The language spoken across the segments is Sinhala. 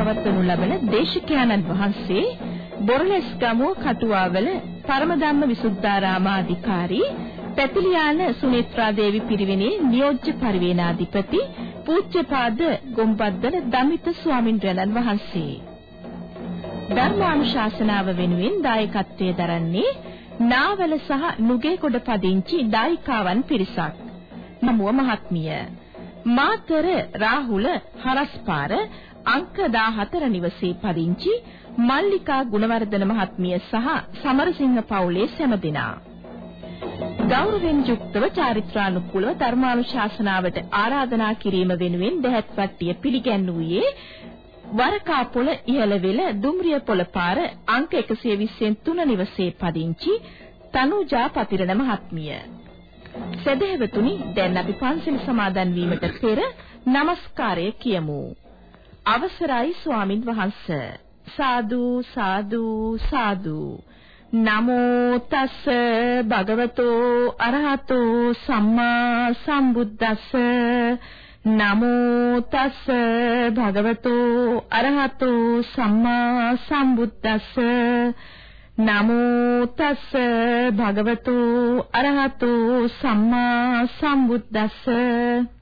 ධර්මානුශාසනාව පවත්වනු ලබන දේශකයන්න් වහන්සේ බොරලැස්ගමුව කටුවාවල පරමධම්ම විසුද්ධාරාමාධිකාරී පැතිලියාන සුනේත්‍රා දේවි පිරිවෙනේ නියෝජ්‍ය පරිවේනාධිපති පූජ්‍යපාද ගොම්බද්දල දමිත ස්වාමින්ද්‍රයන්න් වහන්සේ ධර්මානුශාසනාව වෙනුවෙන් දායකත්වයේ දරන්නේ නාවල සහ නුගේගොඩ පදිංචි දායිකාවන් පිරිසක්. නමුව මහත්මිය මාතර රාහුල හරස්පාර අංක 14 නිවසේ පදිංචි මල්ලිකා ගුණවර්ධන මහත්මිය සහ සමරසිංහ පවුලේ සෑම දෙනා ගෞරවයෙන් යුක්තව චාරිත්‍රානුකූලව ධර්මානුශාසනාවට ආරාධනා කිරීම වෙනුවෙන් දැහැත්වට්ටිය පිළිගැන්වුවේ වරකාපොළ ඉහළවෙල දුම්රිය පොළ පාර අංක 123 නිවසේ පදිංචි තනුජා පතිරණ මහත්මිය. සදහෙවතුනි දැන් අපි පන්සල් සමාදන් වීමට පෙර নমස්කාරය කියමු. අවසරයි ස්වාමින් වහන්සේ. සාදු සාදු සාදු. නමෝ තස් භගවතෝ අරහතෝ සම්මා සම්බුද්දස්ස. නමෝ තස් භගවතෝ අරහතෝ සම්මා සම්බුද්දස්ස. නමෝ තස් භගවතෝ අරහතෝ සම්මා සම්බුද්දස්ස.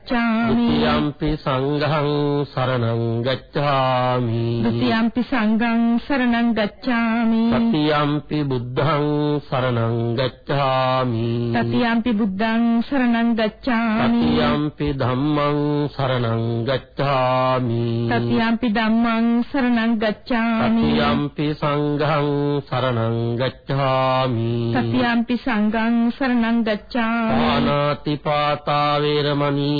ගච්ඡාමි. ဒ ුතියම්පි සංඝං සරණං ගච්ඡාමි. ဒ ුතියම්පි සංඝං සරණං ගච්ඡාමි. තතියම්පි බුද්ධං සරණං ගච්ඡාමි. තතියම්පි බුද්ධං සරණං ගච්ඡාමි. තතියම්පි ධම්මං සරණං ගච්ඡාමි. තතියම්පි ධම්මං සරණං ගච්ඡාමි. තතියම්පි සංඝං සරණං ගච්ඡාමි. තතියම්පි සංඝං සරණං ගච්ඡාමි. ආනාති පාතා වේරමණී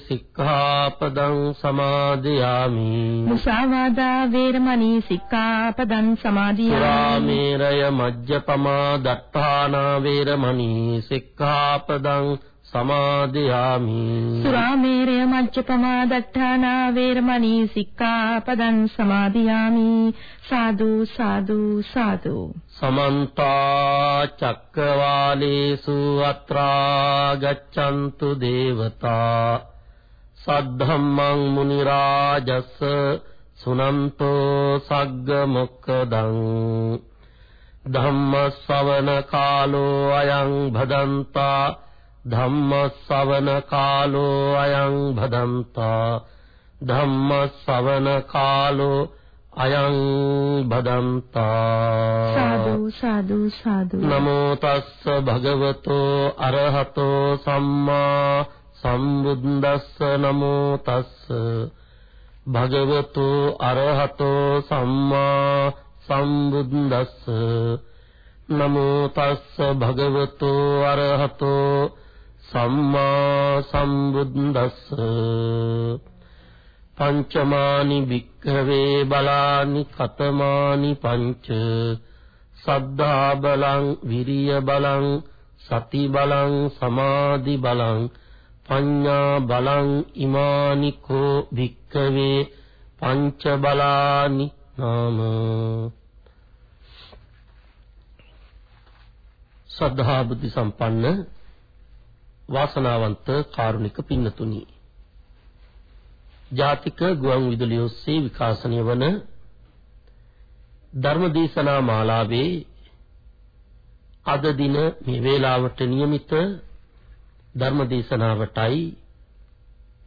සික්ඛාපදං සමාදියාමි. මුසාවාදා වේරමණී සික්ඛාපදං සමාදියාමි. සුරාමේරය මජ්ජපමා දත්තානා වේරමණී සික්ඛාපදං සමාදියාමි. සුරාමේරය මජ්ජපමා දත්තානා වේරමණී සික්ඛාපදං සමාදියාමි. සාදු සාදු සාදු. සමන්ත චක්කවාලේසු අත්‍රා ගච්ඡන්තු දේවතා සද්ධම්මං මුනි රාජස් සුනන්තෝ සග්ග මොක්කදං ධම්ම ශ්‍රවණ කාලෝ අයං භදන්තා ධම්ම ශ්‍රවණ කාලෝ අයං භදන්තා ධම්ම ශ්‍රවණ කාලෝ අයං භදන්තා සාදු සාදු සාදු. නමෝ තස්ස භගවතෝ අරහතෝ සම්මා සම්බුද්දස්ස නමෝ තස්ස. භගවතෝ අරහතෝ සම්මා සම්බුද්දස්ස. නමෝ තස්ස භගවතෝ අරහතෝ සම්මා සම්බුද්දස්ස. පංචමානි භික්ඛවේ බලානි කතමානි පංච. සද්ධා බලං විරිය බලං සති බලං සමාධි බලං. පඤ්ඤා බලං ඉමානි කෝ භික්ඛවේ පංච බලානි නාම සද්ධා බුද්ධ සම්පන්න වාසනාවන්ත කාරුණික පින්නතුනි ජාතික ගුවන් විදුලිය ඔස්සේ විකාශනය වන ධර්මදේශනා මාලාවේ අද දින මේ වේලාවට નિયમિત ධර්මදේශනාවටයි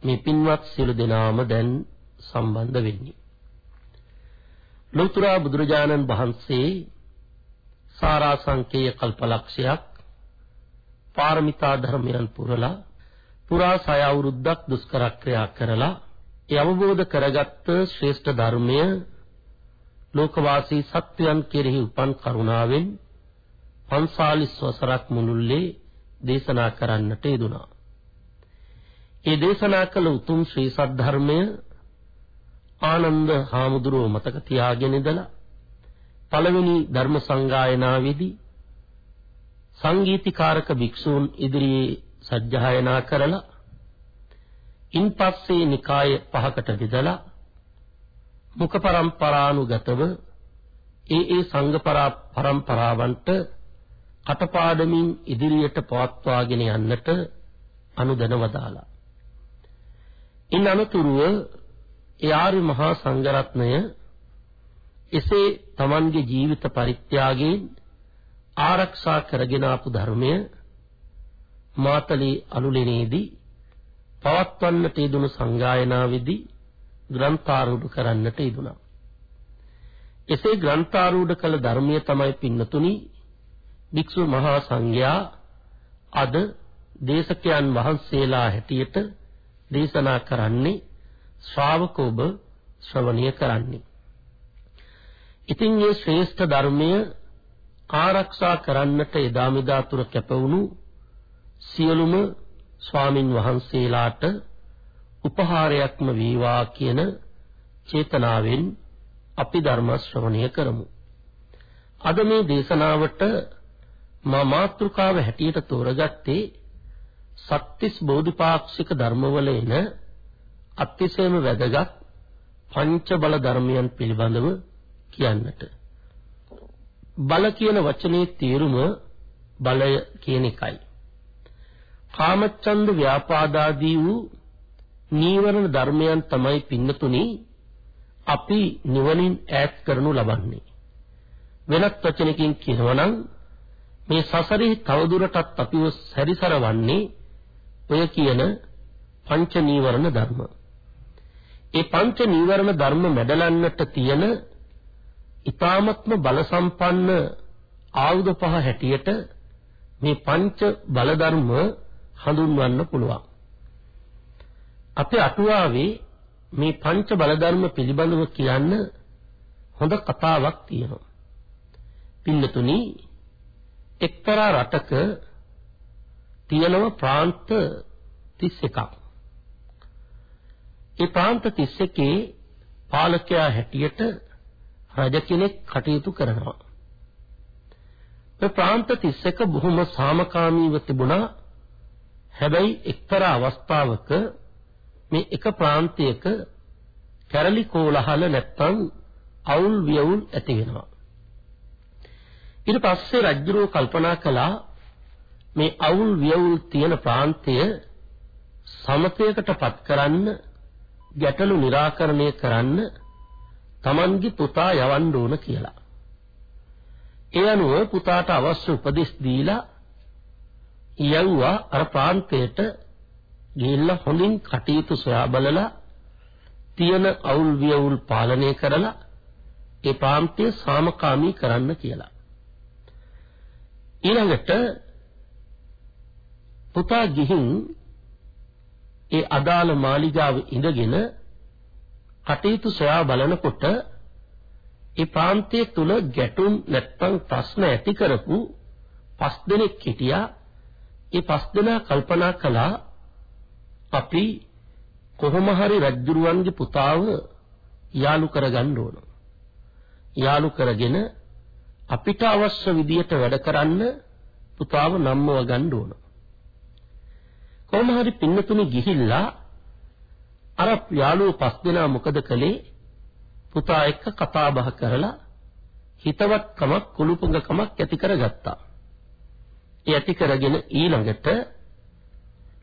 මේ පින්වත් සියලු දෙනාම දැන් සම්බන්ධ වෙන්නේ. ලෝතර බුදුරජාණන් වහන්සේ සාරාංශකේය කල්පලක්ෂයක් පාරමිතා ධර්මයන් පුරලා පුරා සය අවුරුද්දක් දුෂ්කර ක්‍රියා කරලා ඒ අවබෝධ කරගත්ත ශ්‍රේෂ්ඨ ධර්මය ලෝකවාසී සත්වයන් කෙරෙහි උපන් කරුණාවෙන් 45 වසරක් මුළුල්ලේ දේශනා කරන්නට යෙදුනා. ඒ දේශනා කළ උතුම් ශ්‍රී සද්ධර්මය ආනන්ද හාමුදුරුව මතක තියාගෙන ඉඳලා පළවෙනි ධර්ම සංගායනාවේදී සංගීතීකාරක භික්ෂූන් ඉදිරියේ සජ්ජායනා කරලා ඉන්පස්සේ නිකාය පහකට බෙදලා මුඛ પરම්පරානුගතව ඒ ඒ සංඝ පරම්පරාවන්ට කටපාඩමින් ඉදිරියට පවත්වාගෙන යන්නට අනුදැන වදාලා. ඉන් අනතුරුව ඒ ආර්ය මහා සංඝරත්නය එසේ Tamanගේ ජීවිත පරිත්‍යාගයෙන් ආරක්ෂා කරගෙන ආපු ධර්මය මාතලේ අනුලෙනේදී පවත්වන්නට යෙදුණු සංගායනාවේදී ග්‍රන්ථාරූඪ කරන්නට යෙදුණා. එසේ ග්‍රන්ථාරූඪ කළ ධර්මයේ තමයි පින්නතුනි භික්ෂු මහා සංඝයා අද දේශකයන් වහන්සේලා හැටියට දේශනා කරන්නේ ශ්‍රාවක ඔබ ශ්‍රවණය කරන්නේ. ඉතින් මේ ශ්‍රේෂ්ඨ ධර්මය ආරක්ෂා කරන්නට එදා මෙදා තුර කැපවුණු සියලුම ස්වාමින් වහන්සේලාට උපහාරයක්ම වේවා කියන චේතනාවෙන් අපි ධර්ම ශ්‍රවණය කරමු. අද මේ දේශනාවට මා මාතෘකාව හැටියට තෝරගත්තේ සත්‍තිස් බෝධිපාක්ෂික ධර්මවල එන අතිශයම වැදගත් පංච බල ධර්මයන් පිළිබඳව කියන්නට. බල කියන වචනේ තේරුම බලය කියන එකයි. කාමච්ඡන්ද ව්‍යාපාදාදී වූ නීවරණ ධර්මයන් තමයි පින්නතුනි අපි නිවනින් ඈත් කරනු ලබන්නේ. වෙනත් වචනකින් කියනවා නම් මේ සසරේ තවදුරටත් අපිව සැරිසරවන්නේ ඔය කියන පංච නීවරණ ධර්ම. ඒ පංච නීවරණ ධර්ම මැඩලන්නට තියෙන ඊ타මත්ම බල සම්පන්න ආයුධ පහ හැටියට මේ පංච බල ධර්ම හඳුන්වන්න පුළුවන්. අපේ අටුවාවේ මේ පංච බල ධර්ම පිළිබඳව කියන්න හොඳ කතාවක් තියෙනවා. පින්නතුනි එක්තරා රටක තියෙනවා ප්‍රාන්ත 31ක්. ඒ ප්‍රාන්ත 31 පාලකයා හැටියට රජ කෙනෙක් කටයුතු කරනවා. ඒ ප්‍රාන්ත 31 බොහොම සාමකාමීව තිබුණා. හැබැයි එක්තරා අවස්ථාවක මේ එක ප්‍රාන්තයක කැරලි කෝලහල නැත්තම් අවුල් වියවුල් ඇති වෙනවා. ඊට පස්සේ රජුරෝ කල්පනා කළා මේ අවුල් වියවුල් තියෙන ප්‍රාන්තය සමතයකටපත් කරන්න ගැටලු निराකරණය කරන්න Tamanගේ පුතා යවන්න ඕන කියලා. ඒ අනුව පුතාට අවශ්‍ය උපදෙස් දීලා යවුවා අර ප්‍රාන්තයට ගිහිල්ලා හොඳින් කටයුතු සොයා බලලා තියෙන අවුල් වියවුල් පාලනය කරලා ඒ ප්‍රාන්තය සාමකාමී කරන්න කියලා. ඊළඟට පුතා ගිහින් ඒ අදාළ මාලිගාව ඉඳගෙන කටයුතු සොයා බලනකොට ඒ ප්‍රාන්තයේ තුල ගැටුම් නැත්නම් ප්‍රශ්න ඇති කරපු පස් දෙනෙක් හිටියා. ඒ පස් දෙනා කල්පනා කළා අපි කොහොම හරි රජුරුවන්ගේ පුතාව යාලු කරගන්න ඕන. යාලු කරගෙන අපිට අවශ්‍ය විදියට වැඩ කරන්න පුතාව නම්මව ගන්න ඕන. කොහොම හරි පින්නතුනි ගිහිල්ලා අර යාළුවෝ පස් දෙනා මොකද කළේ? පුතා එක්ක කතා බහ කරලා හිතවත්කමක් කුළුපුඟකමක් ඇති කරගත්තා. ඒ ඇති කරගෙන ඊළඟට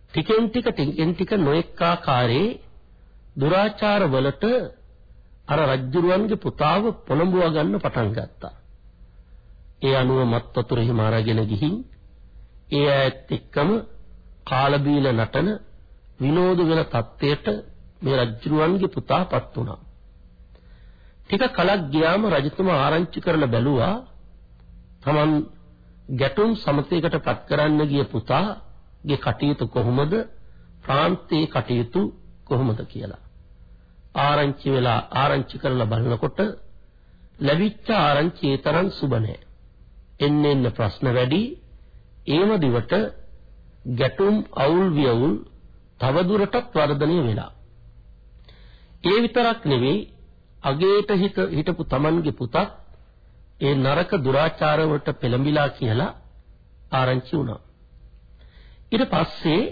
ටිකෙන් ටික ටිකෙන් ටික නොඑක ආකාරයේ දුරාචාර වලට අර රජ්ජුරුවන්ගේ පුතාව පොළඹවා ගන්න පටන් ගත්තා. ඒ අනුව මත් වතුර හිම අරගෙන ගිහින් ඒ ඇත් එක්කම කාල බීල නටන විනෝද වෙන තත්ත්වයට මේ රජුරුවන්ගේ පුතාපත් වුණා. ටික කලක් ගියාම රජතුමා ආරංචි කරලා බැලුවා තමන් ගැටුම් සමතේකට පත් කරන්න ගිය පුතාගේ කටයුතු කොහොමද ප්‍රාන්තයේ කටයුතු කොහොමද කියලා ආරංචි වෙලා ආරංචි කරලා බලනකොට ලැබිච්ච ආරංචි ඒ තරම් සුබ නැහැ. එන්න එන්න ප්‍රශ්න වැඩි. ඒම දිවට ගැටුම් අවුල් වියවුල් තවදුරටත් වර්ධනය වෙලා. ඒ විතරක් නෙවෙයි අගේට හිත හිටපු Tamanගේ පුතත් ඒ නරක දුරාචාර වලට පෙළඹිලා කියලා ආරංචි වුණා. ඊට පස්සේ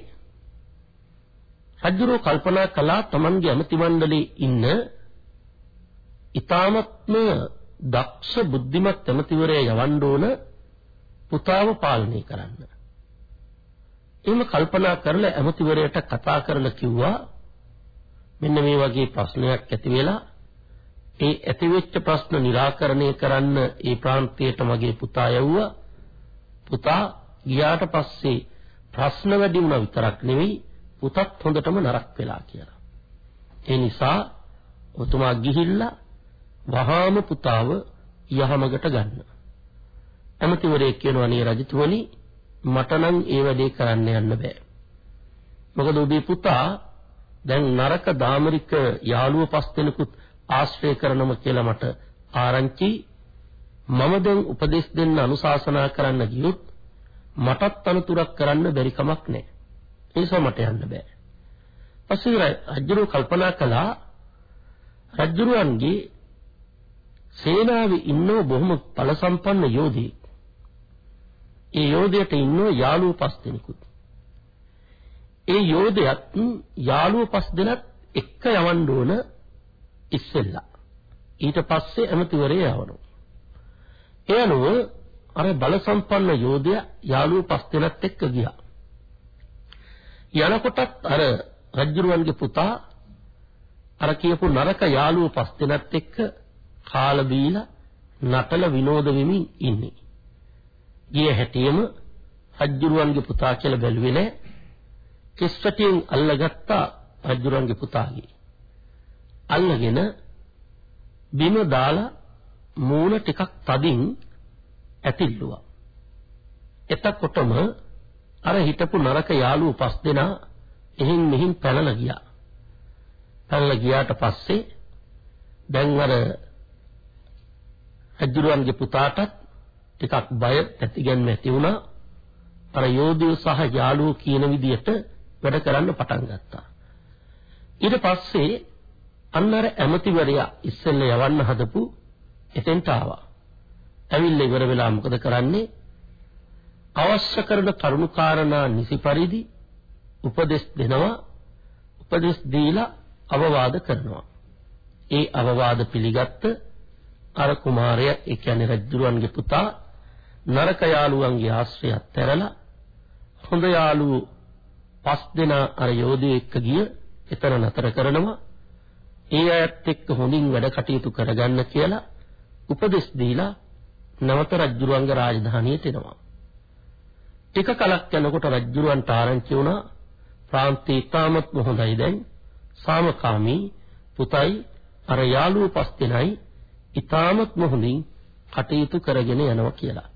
රජුරෝ කල්පනා කළා Tamanගේ අමති මණ්ඩලයේ ඉන්න ඊ타මත්ම දක්ෂ බුද්ධිමත් ඇමතිවරයා යවන්න ඕන පුතාව පාලනය කරන්න. එහෙම කල්පනා කරලා ඇමතිවරයාට කතා කරලා කිව්වා මෙන්න මේ වගේ ප්‍රශ්නයක් ඇති වෙලා ඒ ඇතිවෙච්ච ප්‍රශ්න निराකරණය කරන්න ඒ ප්‍රාන්තයට මගේ පුතා යවුවා. පුතා ගියාට පස්සේ ප්‍රශ්න වැඩි වුණා විතරක් නෙවෙයි පුතත් හොඳටම නරක වෙලා කියලා. ඒ නිසා ඔතුමා ගිහිල්ලා වහාම පුතාව යහමගට ගන්න. ඇමතිවරයෙක් කියනවා නේ රජතුමනි මට නම් ඒ වැඩේ කරන්න යන්න බෑ. මොකද ඔබේ පුතා දැන් නරක දාමරික යාළුව පස් දෙනෙකුත් ආශ්‍රය කරනම කියලා මට ආරංචි මම දැන් උපදෙස් දෙන්න අනුශාසනා කරන්න ගියොත් මටත් අනුතුරක් කරන්න බැරි කමක් නැහැ. ඒ නිසා මට යන්න බෑ. පස්සේ රජුරු කල්පනා කළා රජුරුවන්ගේ සේනාවේ ඉන්නව බොහොම බල සම්පන්න යෝධයෙක්. ඒ යෝධයට ඉන්නව යාළුවෝ පස් දෙනෙකුත්. ඒ යෝධයත් යාළුවෝ පස් දෙනත් එක්ක යවන්න ඕන ඉස්සෙල්ලා. ඊට පස්සේ ඇමතිවරේ යවනවා. ඒ අනුව අර බල සම්පන්න යෝධයා යාළුවෝ පස් දෙනත් එක්ක ගියා. යනකොටත් අර රජුරුවන්ගේ පුතා අර කියපු නරක යාළුවෝ පස් දෙනත් එක්ක කාලා බීලා නටල විනෝද වෙමින් ඉන්නේ. ගිය හැටියෙම රජුරුවන්ගේ පුතා කියලා බැලුවේ නෑ. කෙස්පටියෙන් අල්ලගත්තා රජුරුවන්ගේ පුතාගේ. අල්ලගෙන බිම දාලා මූණ ටිකක් තදින් ඇතිල්ලුවා. එතකොටම අර හිටපු නරක යාළුවෝ පස් දෙනා එහෙන් මෙහින් පැනලා ගියා. පැනලා ගියාට පස්සේ දැන් අර රජුරුවන්ගේ පුතාටත් ටිකක් බය ඇතිගන්න ඇති වුණා. අර යෝධයෝ සහ යාළුවෝ කියන විදිහට වැඩ කරන්න පටන් ගත්තා. ඊට පස්සේ අන්න අර ඇමතිවරයා ඉස්සෙල්ල යවන්න හදපු එතෙන්ට ආවා. ඇවිල්ලා ඉවර වෙලා මොකද කරන්නේ? අවශ්‍ය කරන කරුණු කාරණා නිසි පරිදි උපදෙස් දෙනවා. උපදෙස් දීලා අවවාද කරනවා. ඒ අවවාද පිළිගත්ත අර කුමාරයා ඒ කියන්නේ රජුරුවන්ගේ පුතා නරක යාළුවන්ගේ ආශ්‍රය අත්හැරලා හොඳ යාළුවෝ පස් දෙනා අර යෝධයෙක් එක්ක ගිය එතන නතර කරනවා. ඒ අයත් එක්ක හොඳින් වැඩ කටයුතු කරගන්න කියලා උපදෙස් දීලා නවත රජුරුවන්ගේ රාජධානියට එනවා. ටික කලක් යනකොට රජුරුවන්ට ආරංචි වුණා ප්‍රාන්තේ ඉතාමත් හොඳයි දැන්. සාමකාමී පුතයි. අර යාළුවෝ පස් දෙනයි. ඉතාමත් හොඳින් කටයුතු කරගෙන යනවා කියලා.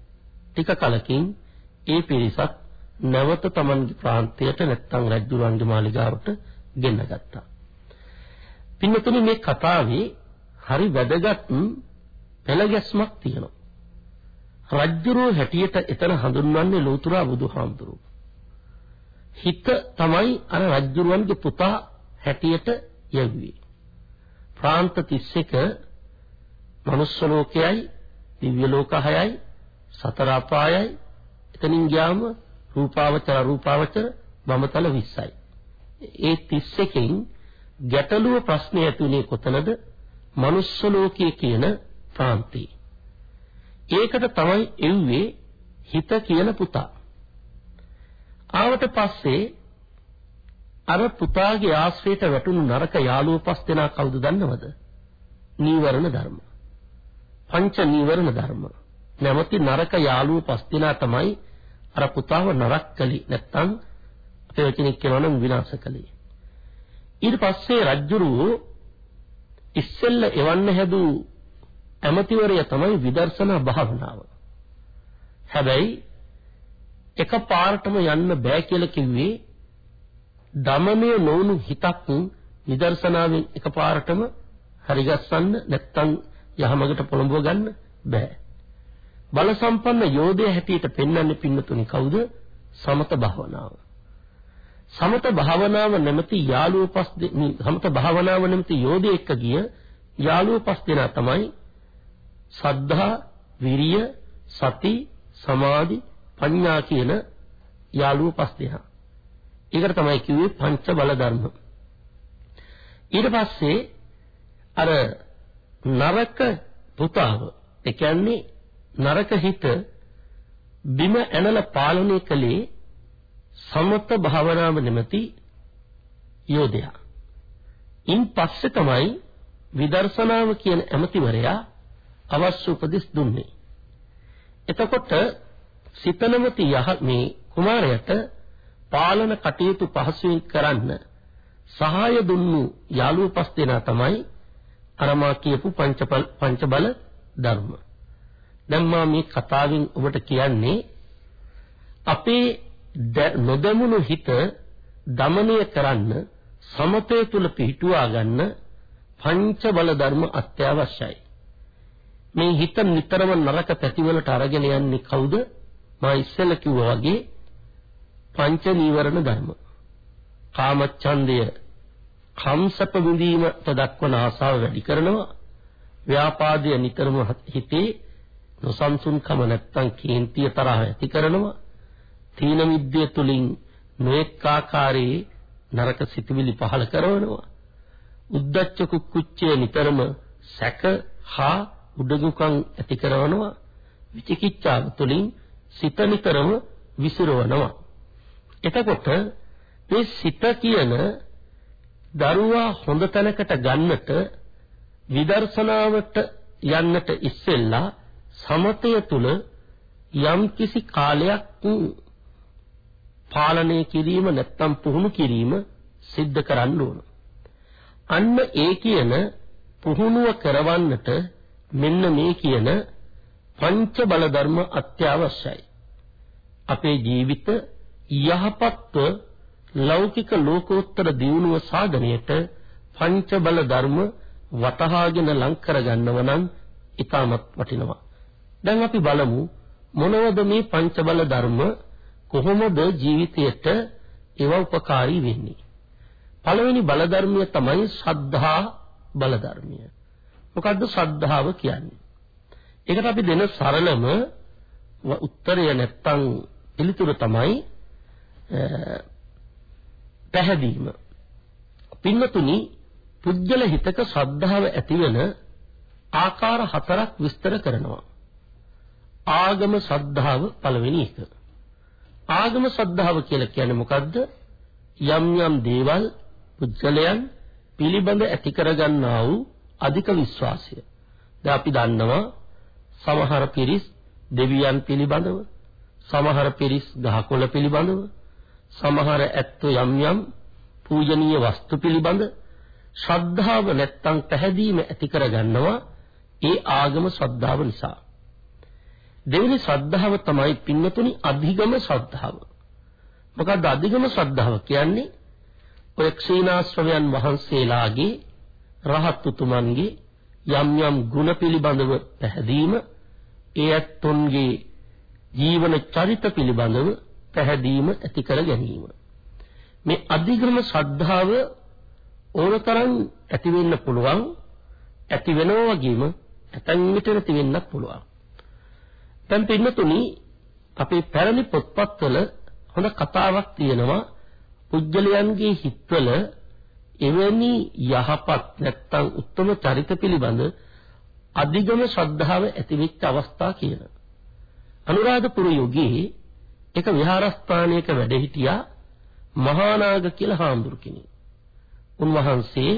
ටික කලකින් ඒ පිරිසත් නැවත තමන්ගේ ප්‍රාන්තයට නැත්තම් රජුරුවන්ගේ මාලිගාවට ගෙන්න ගත්තා. පින්නතුනි මේ කතාවේ හරි වැදගත් පෙළගැස්මක් තියෙනවා. රජ්ජුරුව හැටියට එතන හඳුන්වන්නේ ලෝතුරා බුදුහාමුදුරුවෝ. හිත තමයි අර රජ්ජුරුවන්ගේ පුතා හැටියට යැව්වේ. ප්‍රාන්ත 31 මනුස්ස ලෝකයයි දිව්‍ය ලෝක 6යි සතර අපායයි එතනින් ගියාම රූපාවචර රූපාවචර බඹතල 20යි. ඒ 31කින් ගැටලුව ප්‍රශ්නේ ඇතුලේ කොතනද? මනුස්ස ලෝකයේ කියන ප්‍රාන්තේ. ඒකට තමයි එව්වේ හිත කියන පුතා. ආවට පස්සේ අර පුතාගේ ආශ්‍රේත වැටුණු නරක යාළුවෝ පස් දෙනා කවුද දන්නවද? නීවරණ ධර්ම. පංච නීවරණ ධර්ම. නැමැති නරක යාළුවෝ පස් දෙනා තමයි අර පුතාව නරක කළේ නැත්තම් අපේ වචනින් කියනවා නම් විනාශ කළේ. ඊට පස්සේ රජ්ජුරුව ඉස්සෙල්ල එවන්න හැදූ ඇමතිවරය තමයි විදර්ශනා භාවනාව. හැබැයි එක පාරටම යන්න බෑ කියලා කිව්වේ දමනය නොවුණු හිතක් විදර්ශනාවෙන් එක පාරටම හරිගස්සන්න නැත්තම් යහමගට පොළඹව ගන්න බෑ. බල සම්පන්න යෝධය හැටියට පෙන්වන්නේ පින්නතුනි කවුද? සමත භාවනාව. සමත භාවනාව නැමැති යාළුවෝ පස් සමත භාවනාව නැමැති යෝධය එක්ක ගිය යාළුවෝ පස් දෙනා තමයි සද්ධා, විරිය, සති, සමාධි, ප්‍රඥා කියන යාළුවෝ පස් දෙනා. ඒකට තමයි කිව්වේ පංච බල ධර්ම. ඊට පස්සේ අර නරක පුතාව ඒ කියන්නේ නරක හිත බිම ඇනලා පාලනය කළේ සමත භාවනාව නැමැති යෝධයා. ඉන් පස්සේ තමයි විදර්ශනාව කියන ඇමතිවරයා අවශ්‍ය උපදෙස් දුන්නේ. එතකොට සිතනමති යහ මේ කුමාරයාට පාලන කටයුතු පහසුවෙන් කරන්න සහාය දුන්නු යාළුවෝ පස් දෙනා තමයි අර මා කියපු පංච පංච බල ධර්ම. දැන් මා මේ කතාවෙන් ඔබට කියන්නේ අපේ නොදමුණු හිත দমনය කරන්න සමතය තුල පිහිටුවා ගන්න පංච බල ධර්ම අත්‍යවශ්‍යයි. මේ හිත නිතරම නරක පැතිවලට අරගෙන යන්නේ කවුද? මා ඉස්සෙල්ලා කිව්වා වගේ පංච නීවරණ ධර්ම. කාමච්ඡන්දය කම්සප විඳීමට දක්වන ආසාව වැඩි කරනවා. ව්‍යාපාදය නිතරම හිතේ නොසන්සුන්කම නැත්තම් කේන්තිය තරහ ඇති කරනවා. තීන මිද්දේ තුලින් නොඑක ආකාරයේ නරක සිතුවිලි පහල කරනවා. උද්දච්ච කුක්කුච්චය නිතරම සැක හා උඩඟුකම් ඇති කරනවා. විචිකිච්ඡාව තුලින් සිත නිතරම විසිරවනවා. එතකොට මේ සිත කියන දරුවා හොඳ තැනකට ගන්නට විදර්ශනාවට යන්නට ඉස්සෙල්ලා සමතය තුල යම් කිසි කාලයක් පාලනය කිරීම නැත්තම් පුහුණු කිරීම සිද්ධ කරන්න ඕන. අන්න ඒ කියන පුහුණුව කරවන්නට මෙන්න මේ කියන පංච බල ධර්ම අත්‍යවශ්‍යයි. අපේ ජීවිත යහපත්ව ලෞකික ලෝකෝත්තර දියුණුව සාධනයට පංච බල ධර්ම වතහාගෙන ලං කරගන්නව නම් ඊටමත් වටිනවා. දැන් අපි බලමු මොනවද මේ පංච බල ධර්ම කොහොමද ජීවිතයට ඒව උපකාරී වෙන්නේ. පළවෙනි බල ධර්මය තමයි ශ්‍රද්ධා බල ධර්මය. මොකද්ද ශ්‍රද්ධාව කියන්නේ? ඒකට අපි දෙන සරලම උත්තරය නැත්තම් පිළිතුර තමයි පැහැදීම පින්නතුනි පුජ්‍යල හිතක ශ්‍රද්ධාව ඇතිවෙන ආකාර හතරක් විස්තර කරනවා ආගම ශ්‍රද්ධාව පළවෙනි එක ආගම ශ්‍රද්ධාව කියලා කියන්නේ මොකද්ද? යම් යම් දේවල් පුද්ගලයන් පිළිබඳ ඇති කරගන්නා වූ අධික විශ්වාසය. දැන් අපි දන්නවා සමහර පිරිස් දෙවියන් පිළිබඳව, සමහර පිරිස් ගහකොළ පිළිබඳව, සමහර ඇත්තෝ යම් යම් පූජනීය වස්තු පිළිබඳ ශ්‍රද්ධාව නැත්තම් පැහැදීම ඇති කරගන්නවා ඒ ආගම ශ්‍රද්ධාව නිසා. දෙවෙනි ශ්‍රද්ධාව තමයි පින්නතුනි අධිගම ශ්‍රද්ධාව. මොකද්ද අධිගම ශ්‍රද්ධාව කියන්නේ? ඔය ක්ෂීනාශ්‍රවයන් වහන්සේලාගේ රහත් උතුමන්ගේ යම් යම් ගුණ පිළිබඳව පැහැදීම ඒ ඇත්තොන්ගේ ජීවන චරිත පිළිබඳව පැහැදීම ඇති කර ගැනීම. මේ අධිගම ශ්‍රද්ධාව ඕනතරම් ඇති වෙන්න පුළුවන් ඇති වෙනවා වගේම ඇතන් විට නැති වෙන්නත් පුළුවන්. දැන් පින්නතුනි අපේ පැරණි පොත්පත්වල හොඳ කතාවක් තියෙනවා පුජ්‍යලයන්ගේ හිත්වල එවැනි යහපත් නැත්තම් උත්තම චරිත පිළිබඳ අධිගම ශ්‍රද්ධාව ඇතිවෙච්ච අවස්ථා කියන. අනුරාධපුර යුගයේ එක විහාරස්ථානයක වැඩ හිටියා මහානාග කියලා හාමුදුරු කෙනෙක්. උන්වහන්සේ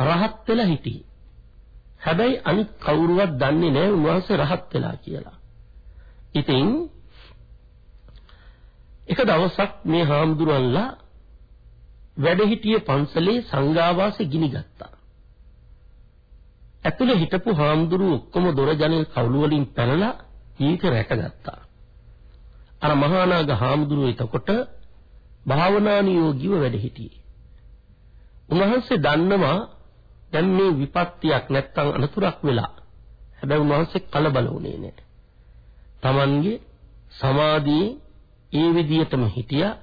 රහත් වෙලා හිටියේ. හැබැයි අනිත් කවුරුවත් දන්නේ නැහැ උන්වහන්සේ රහත් වෙලා කියලා. ඉතින් එක දවසක් මේ හාමුදුරන්ලා වැඩ හිටියේ පන්සලේ සංඝාවාසෙ ගිනි ගත්තා. ඇතුලේ හිටපු හාමුදුරුවෝ ඔක්කොම දොර ජනෙල් කවුළු වලින් පැනලා ජීවිත රැකගත්තා. අර මහානාග හාමුදුරුවෝ එතකොට භාවනානියෝගීව වැඩ සිටියේ. උන්වහන්සේ දන්නවා දැන් මේ විපත්තියක් නැත්තම් අනතුරක් වෙලා. හැබැයි උන්වහන්සේ කලබල වුණේ නැහැ. Tamange සමාධියේ ඒ විදියටම හිටියා.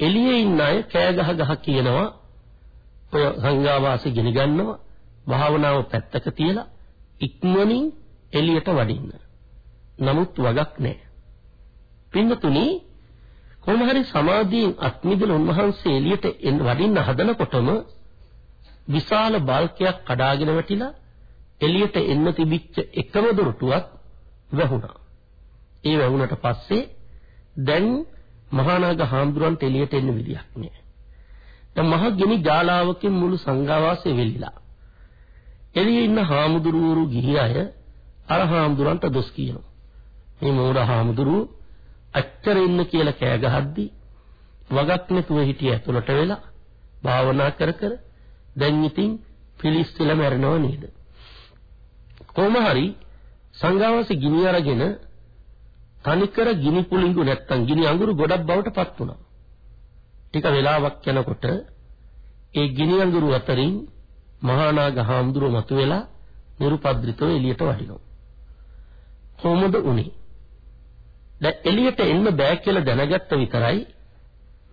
එළියේ ඉන්න අය කෑ ගහ ගහ කියනවා ඔය සංඝාවාසෙ ගෙන ගන්නවා භාවනාව පැත්තක තියලා ඉක්මනින් එළියට වඩින්න. නමුත් වගක් නැහැ. පින්නතුනි කොහොම හරි සමාධියෙන් අත්මිදල උන්වහන්සේ එළියට වඩින්න හදනකොටම විශාල බල්කයක් කඩාගෙන වැටිලා එළියට එන්න තිබිච්ච එකම දොරටුවක් වැහුණා. ඒ වැහුණට පස්සේ දැන් මහානාග හාමුදුරන්ට එළියට එන්න විදියක් නෑ. දැන් මහ ගිනි ජාලාවකින් මුළු සංඝාවාසය වෙලිලා. එළියේ ඉන්න හාමුදුරුවරු ගිහි අය අර හාමුදුරන්ට දොස් කියනවා. මේ මෝඩ හාමුදුරුවෝ අච්චර ඉන්න කියලා කෑ ගහද්දි වගක් නැතුව හිටිය ඇතුළට වෙලා භාවනා කර කර දැන් ඉතින් පිලිස්තිල මැරෙනව නේද? කොහොම හරි සංඝාවාසී ගිනි අරගෙන තනිකර ගිනි පුළිඟු නැත්තම් ගිනි අඟුරු ගොඩක් බවට පත් වුණා. ටික වෙලාවක් යනකොට ඒ ගිනි අඟුරු අතරින් මහා නාග හාමුදුරුව මතුවෙලා නිරුපද්‍රිතව එළියට වඩිනවා. කොහොමද උනේ? දැන් එළියට එන්න බෑ කියලා දැනගත්ත විතරයි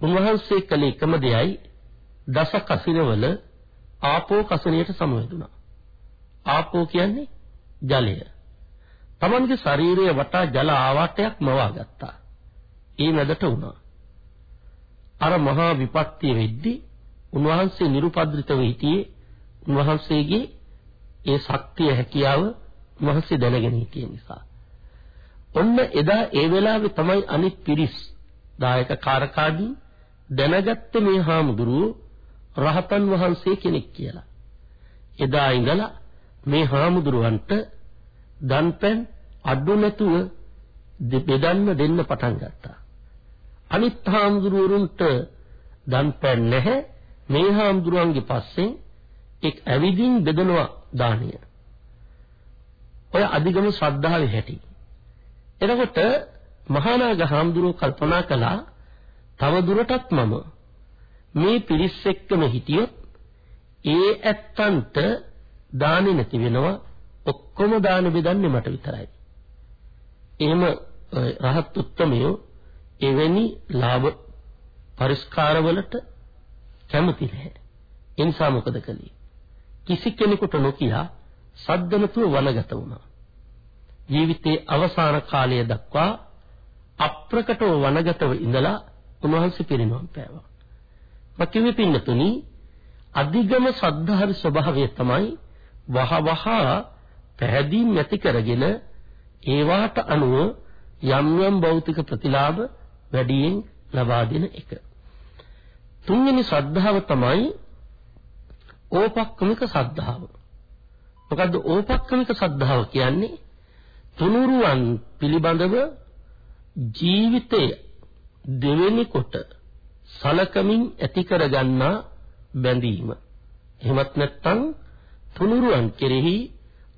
උන්වහන්සේ කළ එකම දෙයයි දස කසිනවල ආපෝ කසනියට සමවැදුනා. ආපෝ කියන්නේ ජලය. Tamange ශරීරය වටා ජල ආවාටයක් මවා ගත්තා. ඒ මැදට වුණා. අර මහා විපත්තිය වෙද්දී උන්වහන්සේ නිරුපද්‍රිතව හිටියේ උන්වහන්සේගේ ඒ ශක්තිය හැකියාව උන්වහන්සේ දැනගෙන හිටිය නිසා. ඔන්න එදා ඒ වෙලාවේ තමයි අනිත් පිරිස් දායක කාරකාදී දැනගත්තේ මේ හාමුදුරුවෝ රහතන් වහන්සේ කෙනෙක් කියලා. එදා ඉඳලා මේ හාමුදුරුවන්ට දන්පැන් අඩු නැතුව බෙදන්න දෙන්න පටන් ගත්තා. අනිත් හාමුදුරුවරුන්ට දන්පැන් නැහැ මේ හාමුදුරුවන්ගේ පස්සෙන් එක් ඇවිදින් බෙදනවා දාණය. ඔය අධිගම ශ්‍රද්ධාවේ හැටි. එතකොට මහානාග හාමුදුරුවෝ කල්පනා කළා තව දුරටත් මම මේ පිරිස් එක්කම හිටියොත් ඒ ඇත්තන්ට දාන්නේ නැති වෙනවා ඔක්කොම දාන බෙදන්නේ මට විතරයි. එහෙම රහත් උත්තමයෝ එවැනි ලාභ පරිස්කාරවලට කැමති නැහැ. ඒ නිසා මොකද කළේ? කිසි කෙනෙකුට නොකිය සද්දනතුව වනගත වුණා. ජීවිතයේ අවසාන කාලය දක්වා අප්‍රකටව වනගතව ඉඳලා උන්වහන්සේ පිරිනවම් පෑවා. මකිවේ පින්නතුනි අධිගම ශ්‍රද්ධාවේ ස්වභාවය තමයි වහ වහ පැහැදීම් නැති කරගෙන ඒවාට අනුව යම් යම් භෞතික ප්‍රතිලාභ වැඩියෙන් ලබා දෙන එක. තුන්වෙනි ශ්‍රද්ධාව තමයි ඕපක්කමික ශ්‍රද්ධාව. මොකද්ද ඕපක්කමික ශ්‍රද්ධාව කියන්නේ? තුනුරුවන් පිළිබඳව ජීවිතය දෙවෙනි කොට සලකමින් ඇති කරගන්නා බැඳීම. එහෙමත් නැත්නම් තුනුරුවන් කෙරෙහි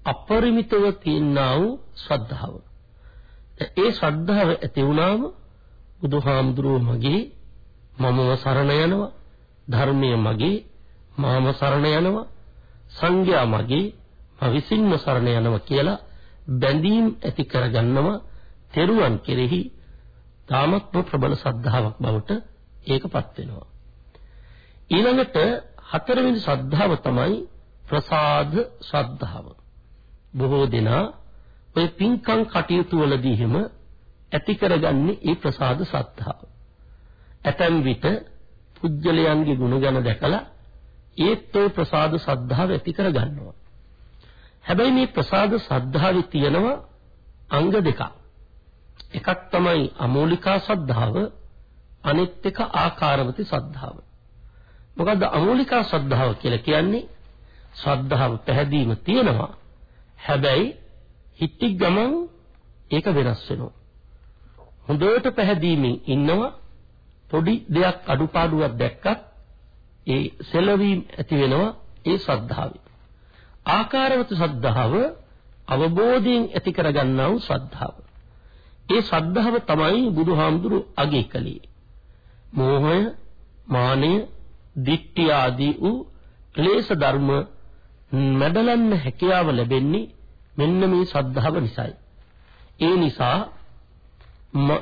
අපරිමිතව තියෙනා වූ ශ්‍රද්ධාව. ඒ ශ්‍රද්ධාව ඇති වුණාම බුදුහාමුදුරුව මගේ මමව සරණ යනවා ධර්මය මගේ මාම සරණ යනවා සංඝයා මගේ මා විසින්ම සරණ යනවා කියලා බැඳීම් ඇති කරගන්නවා තෙරුවන් කෙරෙහි තාමත්ම ප්‍රබල ශ්‍රද්ධාවක් බවට ඒකපත් වෙනවා. ඊළඟට හතරවෙනි ශ්‍රද්ධාව තමයි ප්‍රසාද ශ්‍රද්ධාව. බොහෝ දෙනා ඔය පින්කම් කටයුතු වලදී හිම ඇති කරගන්නේ ඒ ප්‍රසාද ශ්‍රද්ධාව. ඇතැම් විට පුජ්‍යලයන්ගේ ගුණ ගැන දැකලා ඒත් ඒ ප්‍රසාද ශ්‍රද්ධාව ඇති කරගන්නවා. හැබැයි මේ ප්‍රසාද ශ්‍රද්ධාවේ තියෙනවා අංග දෙකක්. එකක් තමයි අමෝලිකා ශ්‍රද්ධාව අනිත් එක ආකාරවති ශ්‍රද්ධාව. මොකද්ද අමෝලිකා ශ්‍රද්ධාව කියලා කියන්නේ? ශ්‍රද්ධාව පැහැදීම තියෙනවා. හැබැයි හිටික් ගමන් ඒක වෙනස් වෙනවා. හොඳට පැහැදීමෙන් ඉන්නවා පොඩි දෙයක් අඩුපාඩුවක් දැක්කත් ඒ සෙලවීම ඇති වෙනවා ඒ ශ්‍රද්ධාවේ. ආකාරවත ශ්‍රද්ධාව අවබෝධයෙන් ඇති කරගන්නා වූ ශ්‍රද්ධාව. ඒ ශ්‍රද්ධාව තමයි බුදුහාමුදුරු අගය කළේ. මෝහය, මානය, දික්ටි ආදී වූ ක්ලේශ ධර්ම මැඩලන්න හැකියාව ලැබෙන්නේ මෙන්න මේ ශ්‍රද්ධාව නිසායි. ඒ නිසා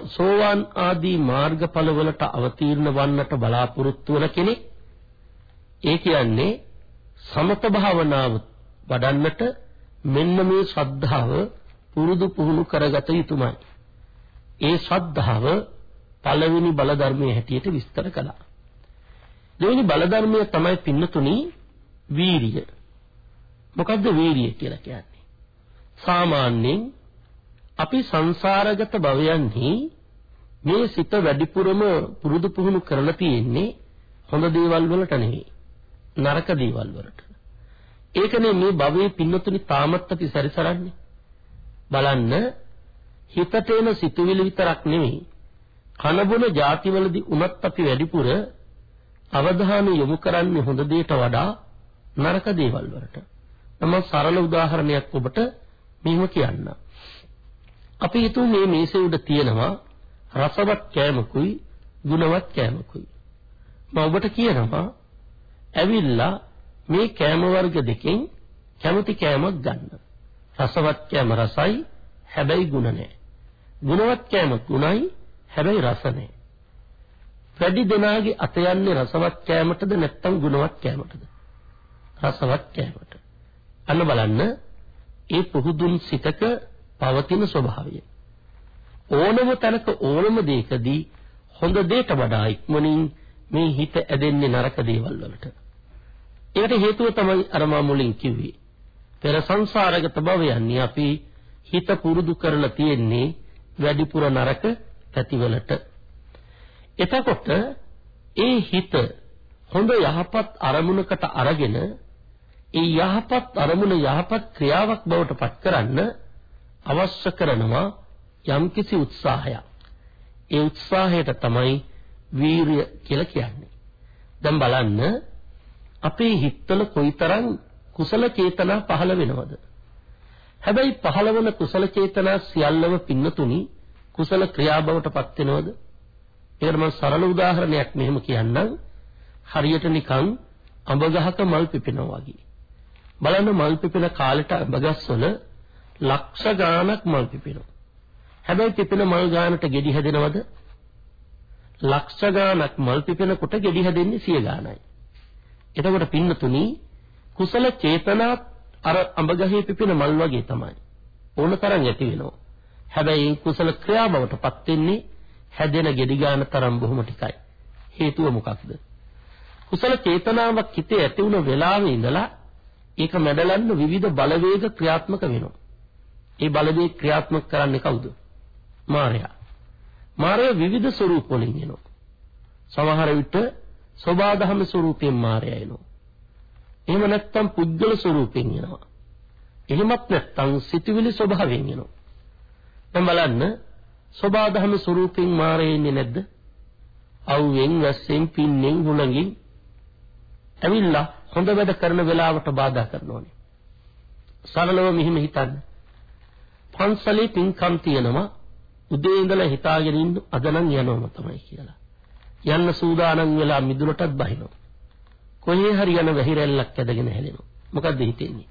සෝවාන් ආදී මාර්ගඵල වලට අවතීර්ණ වන්නට බලාපොරොත්තු වන කෙනෙක් ඒ කියන්නේ සමත භාවනාව වඩන්නට මෙන්න මේ ශ්‍රද්ධාව පුරුදු පුහුණු කරගත යුතුමයි. ඒ ශ්‍රද්ධාව පළවෙනි බල ධර්මයේ හැටියට විස්තර කළා. දෙවෙනි බල ධර්මය තමයි පින්නතුනි වීරිය. මොකද්ද වීරිය කියලා කියන්නේ? සාමාන්‍යයෙන් අපි සංසාරගත භවයන්හි මේ සිත වැඩිපුරම පුරුදු පුහුණු කරලා තියෙන්නේ හොඳ දේවල් වලට නෙවෙයි නරක දේවල් වලට. ඒකනේ මේ භවයේ පින්නතුනි තාමත් අපි සැරිසරන්නේ. බලන්න හිතට එන සිතුවිලි විතරක් නෙවෙයි කනබුන ಜಾතිවලදී උනත් අපි වැඩිපුර අවධානය යොමු කරන්නේ හොඳ දෙයට වඩා නරක දේවල් වලට. මම සරල උදාහරණයක් ඔබට මෙහෙම කියන්නම්. අපි හිතුව මේ මේසේ උඩ තියෙනවා රසවත් කෑමකුයි ගුණවත් කෑමකුයි. මම ඔබට කියනවා ඇවිල්ලා මේ කෑම වර්ග දෙකෙන් කැමති කෑමක් ගන්න. රසවත් කෑම රසයි හැබැයි ගුණ නැහැ. ගුණවත් කෑම ගුණයි හැබැයි රස නැහැ. වැඩි දෙනාගේ අත යන්නේ රසවත් කෑමටද නැත්නම් ගුණවත් කෑමටද? රසවත් කෑමට. අන්න බලන්න ඒ පුහුදුන් සිතක පවතින ස්වභාවය. ඕනම තැනක ඕනම දෙයකදී හොඳ දෙයට වඩා ඉක්මනින් මේ හිත ඇදෙන්නේ නරක දේවල් වලට. ඒකට හේතුව තමයි අර මා මුලින් කිව්වේ. පෙර සංසාරගත භවයන්හි අපි හිත පුරුදු කරලා තියෙන්නේ වැඩිපුර නරක පැතිවලට. එතකොට ඒ හිත හොඳ යහපත් අරමුණකට අරගෙන ඒ යහපත් අරමුණ යහපත් ක්‍රියාවක් බවට පත් කරන්න අවශ්‍ය කරනවා යම්කිසි උත්සාහයක්. ඒ උත්සාහයට තමයි වීරිය කියලා කියන්නේ. දැන් බලන්න අපේ හිතවල කොයිතරම් කුසල චේතනා පහළ වෙනවද? හැබැයි පහළවන කුසල චේතනා සියල්ලම පින්නතුනි කුසල ක්‍රියාබවට පත් වෙනවද? ඒකට මම සරල උදාහරණයක් මෙහෙම කියන්නම්. හරියට නිකන් අඹ ගහක මල් පිපෙනවා වගේ. බලන්න මල් පිපෙන කාලෙට අඹ ගස්වල ලක්ෂ ගාණක් මල් පිපෙනවා. හැබැයි පිපෙන මල් ගානට ගෙඩි හැදෙනවද? ලක්ෂ ගාණක් මල් පිපෙනකොට ගෙඩි හැදෙන්නේ සිය ගාණයි. එතකොට පින්නතුනි කුසල චේතනා අර අඹ ගහේ පිපෙන මල් වගේ තමයි. ඕන තරම් ඇති වෙනවා. හැබැයි කුසල ක්‍රියාවකට පත් වෙන්නේ හැදෙන ගෙඩි ගන්න තරම් බොහොම ටිකයි. හේතුව මොකක්ද? කුසල චේතනාවක් හිතේ ඇති වුණ වෙලාවේ ඉඳලා ඒක මැඩලන්න විවිධ බලවේග ක්‍රියාත්මක වෙනවා. ඒ බලවේග ක්‍රියාත්මක කරන්නේ කවුද? මායя. මායя විවිධ ස්වරූප වලින් එනවා. සමහර විට සෝබාදහම ස්වරූපයෙන් මායя එනවා. එහෙම නැත්නම් පුද්ගල ස්වරූපයෙන් එනවා. එහෙමත් නැත්නම් සිතුවිලි ස්වභාවයෙන් එනවා. දැන් බලන්න සෝබාදහම ස්වරූපයෙන් මාරේ ඉන්නේ නැද්ද? අවුවෙන්, වැස්සෙන්, පින්නෙන්, හුළඟින් ඇවිල්ලා හොඳ වැඩ කරන වෙලාවට බාධා කරනෝනේ. සරලව මෙහිම හිතන්න. පන්සලේ පින්කම් තියෙනවා උදේ ඉඳලා හිතාගෙන ඉන්න අද නම් යනවම තමයි කියලා. යන්න සූදානම් වෙලා මිදුලටත් බහිනවා. කොහේ හරි යන වැහිරැල්ලක් ඇදගෙන හැලෙනවා. මොකද්ද හිතෙන්නේ?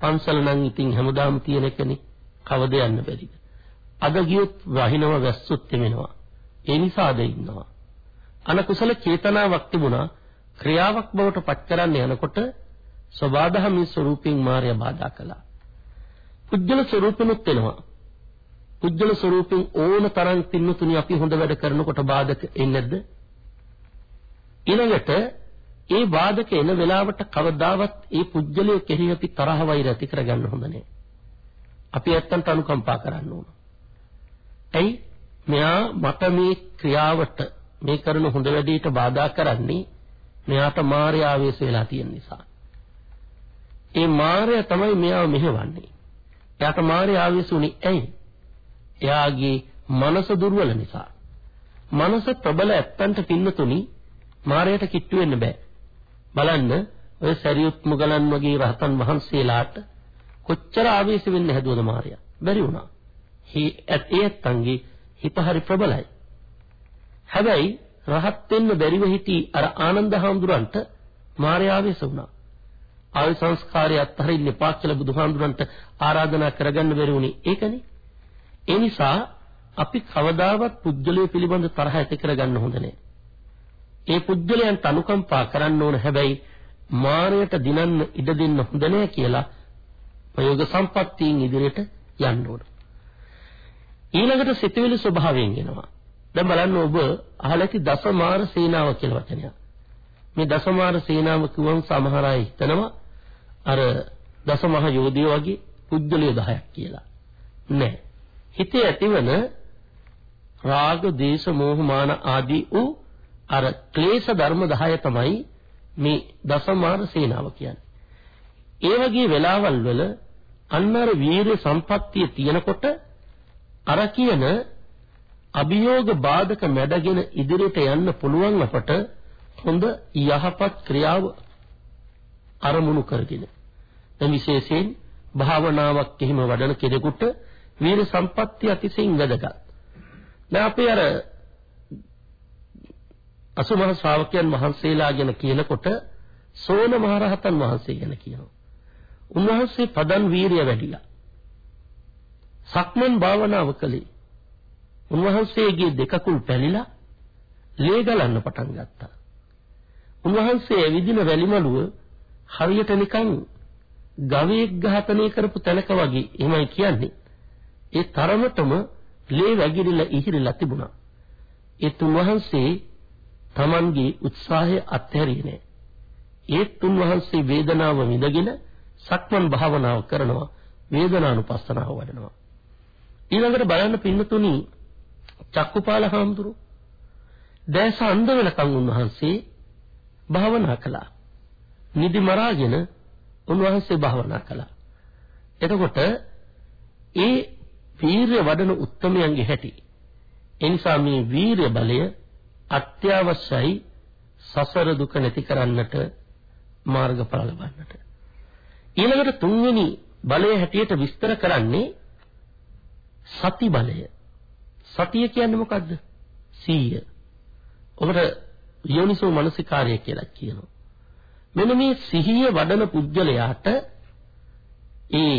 පන්සල නම් ඉතින් හැමදාම තියෙන එකනේ. කවද යන්න බැරිද? අද ගියොත් වහිනව වැස්සොත් තෙමෙනවා. ඒ නිසා අද ඉන්නවා. අනකුසල චේතනාවක් තිබුණා ක්‍රියාවක් බවට පත් කරන්න යනකොට සබාධමී ස්වරූපින් මාර්ය බාධා කළා. පුජ්‍යල ස්වරූපෙනුත් වෙනවා. පුජ්‍යල ස්වරූපෙන් ඕන තරම් පින්නතුණි අපි හොඳ වැඩ කරනකොට බාධක එන්නේ නැද්ද? ඊළඟට ඒ බාධක එන වෙලාවට කවදාවත් ඒ පුජ්‍යලයේ කෙරෙහි අපි තරහ වෛර ඇති කරගන්න හොඳ නැහැ. අපි ඇත්තන්ට අනුකම්පා කරන්න ඕන. ඇයි? මෙයා මට මේ ක්‍රියාවට මේ කරන හොඳ වැඩේට බාධා කරන්නේ මෙයාට මාර්ය ආවේශ වෙලා තියෙන නිසා. ඒ මාර්ය තමයි මෙයාව මෙහෙවන්නේ. එයාට මාර්ය ආවේශ උනේ ඇයි? එයාගේ මනස දුර්වල නිසා. මනස ප්‍රබල ඇත්තන්ට පින්නතුනි මායයට කිට්ටු වෙන්න බෑ. බලන්න ඔය සරියුත් මුගලන් වගේ රහතන් වහන්සේලාට කොච්චර ආවේශ වෙන්න හැදුවද මාර්යා? බැරි වුණා. ඒ ඇත්තන්ගේ හිත හරි ප්‍රබලයි. හැබැයි රහත් වෙන්න බැරිව හිටි අර ආනන්ද හාමුදුරන්ට මාර්යා ආවේශ වුණා. ආයු සංස්කාරය අත්හරින්න එපා කියලා බුදුහාමුදුරන්ට ආරාධනා කරගන්න බැරි වුණේ ඒකනේ. ඒ නිසා අපි කවදාවත් පුජ්‍යලයේ පිළිබඳ තරහ ඇති කරගන්න හොඳ නැහැ. ඒ පුජ්‍යලයන්ට අනුකම්පා කරන්න ඕන හැබැයි මායයට දිනන්න ඉඩ දෙන්න හොඳ නැහැ කියලා ප්‍රයෝග සම්පත්තියෙන් ඉදිරියට යන්න ඕන. ඊළඟට සිතවිලි ස්වභාවයෙන් එනවා. දැන් බලන්න ඔබ අහලා ඇති දසමාර සේනාව කියලා වචනයක්. මේ දසමාර සේනාව කිව්වම සමහර අය හිතනවා අර දසමහ යෝධිය වගේ පුද්ගලිය 10ක් කියලා. නෑ. හිතේ ඇතිවන රාග, දේශ, මෝහ, මාන ආදී වූ අර ක්ලේශ ධර්ම 10 තමයි මේ දසමාර සේනාව කියන්නේ. ඒ වගේ වෙලාවල් වල අන්න අර වීරිය සම්පත්තිය තියෙනකොට අර කියන අභියෝග බාධක මැඩගෙන ඉදිරියට යන්න පුළුවන් අපට හොඳ යහපත් ක්‍රියාව අරමුණු කරගෙන දැන් විශේෂයෙන් භාවනාවක් එහෙම වඩන කෙනෙකුට වීර සම්පත්තිය අතිශයින් වැදගත්. දැන් අපි අර අසුමහ ශ්‍රාවකයන් වහන්සේලා ගැන කියනකොට සෝන මහරහතන් වහන්සේ ගැන කියනවා. උන්වහන්සේ පදන් වීරිය වැඩිලා. සක්මන් භාවනාව කළේ. උන්වහන්සේගේ දෙකකුල් පැලිලා ලේ ගලන්න පටන් ගත්තා. උන්වහන්සේ ඇවිදින වැලිමලුව හරියට නිකන් ගවයෙක් ඝාතනය කරපු තැනක වගේ එහෙමයි කියන්නේ. ඒ තරමටම ලේ වැగిරිලා ඉහිරිලා තිබුණා. ඒ තුන්වහන්සේ Tamanගේ උත්සාහය අත්හැරියේ නෑ. ඒ තුන්වහන්සේ වේදනාව විඳගෙන සක්මන් භාවනාව කරනවා වේදනානුපස්සනාව වඩනවා. ඊළඟට බලන්න පින්නතුණි චක්කුපාල හාමුදුරු දැස අන්ධ වෙනකන් උන්වහන්සේ භාවනා කළා. නිදි මරාගෙන උන්වහන්සේ භාවනා කළා. එතකොට ඒ වීරිය වඩන උත්මයන්ගේ හැටි. ඒ නිසා මේ වීරිය බලය අත්‍යවශ්‍යයි සසර දුක නැති කරන්නට මාර්ගඵල ලබන්නට. ඊළඟට තුන්වෙනි බලය හැටියට විස්තර කරන්නේ සති බලය. සතිය කියන්නේ මොකද්ද? සීය. ඔබට යෝනිසෝ මනසිකාර්ය කියලා කියනවා. මෙන්න මේ සිහිය වඩන පුජ්‍යලයාට ඒ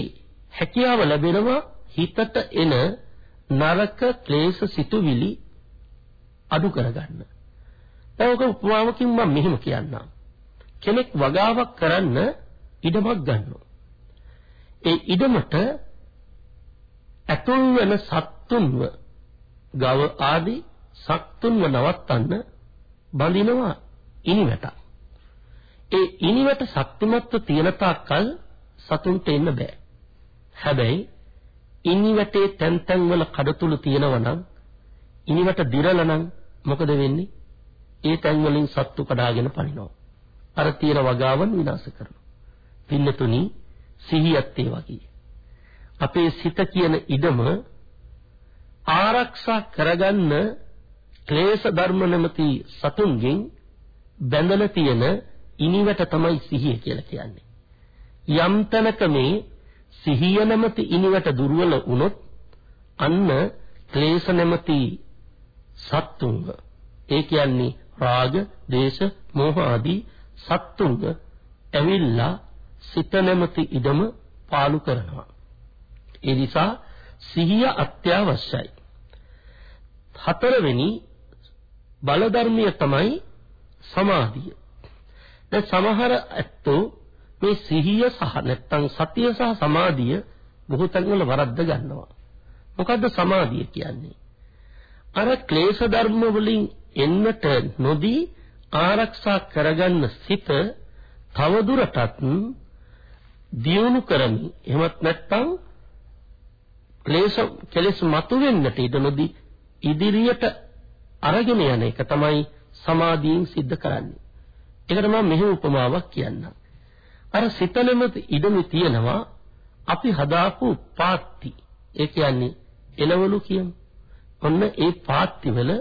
හැකියාව ලැබෙනවා හිතට එන නරක ක්ලේශ සිතුවිලි අඩු කරගන්න. දැන් ඔක උපමාවකින් මම මෙහෙම කියන්නම්. කෙනෙක් වගාවක් කරන්න ඉඩමක් ගන්නවා. ඒ ඉඩමට ඇතුල් වෙන සත්තුන්ව ගව ආදී සත්තුන්ව නවත්තන්න බඳිනවා ඉනිවැට. ඒ ඉනිවැට ශක්තිමත්ව තියෙන තාක්කල් සතුන්ට එන්න බෑ. හැබැයි ඉනිවැටේ තැන් තැන් වල කඩතුළු තියෙනවා නම් ඉනිවැට දිරලා නම් මොකද වෙන්නේ? ඒ තැන් වලින් සත්තු කඩාගෙන පනිනවා. අර තියෙන වගාවන් විනාශ කරනවා. පින්නතුනි සිහියත් ඒ වගේ. අපේ සිත කියන ඉඩම ආරක්ෂා කරගන්න ක්ලේශ ධර්ම නැමැති සතුන්ගෙන් බැඳලා තියෙන ඉනිවට තමයි සිහිය කියලා කියන්නේ. යම් තැනක මේ සිහිය නැමැති ඉනිවට දුර්වල වුණොත් අන්න ක්ලේශ නැමැති සත්තුන්ව ඒ කියන්නේ රාග, දේශ, මෝහ ආදී සත්තුන්ව ඇවිල්ලා සිත නැමැති ඉඩම පාලු කරනවා. ඒ නිසා සිහිය අත්‍යවශ්‍යයි. හතරවෙනි බල ධර්මීය තමයි සමාධිය. දැන් සමහර ඇත්තෝ මේ සිහිය සහ නැත්තම් සතිය සහ සමාධිය බොහෝ තැන්වල වරද්ද ගන්නවා. මොකද්ද සමාධිය කියන්නේ? අර ක්ලේශ ධර්ම වලින් එන්නට නොදී ආරක්ෂා කරගන්න සිත තවදුරටත් දියුණු කරමි. එහෙමත් නැත්නම් ක්ලේශ කෙලෙස් මතුවෙන්නට ඉඩ නොදී ඉදිරියට අරගෙන යන එක තමයි සමාධියෙන් සිද්ධ කරන්නේ. ඒකට මම මෙහි උපමාවක් කියන්නම්. අර සිතලෙම ඉඩමේ තියෙනවා අපි හදාපු පාත්ති. ඒ කියන්නේ එළවලු කියමු. ඔන්න ඒ පාත්ති වල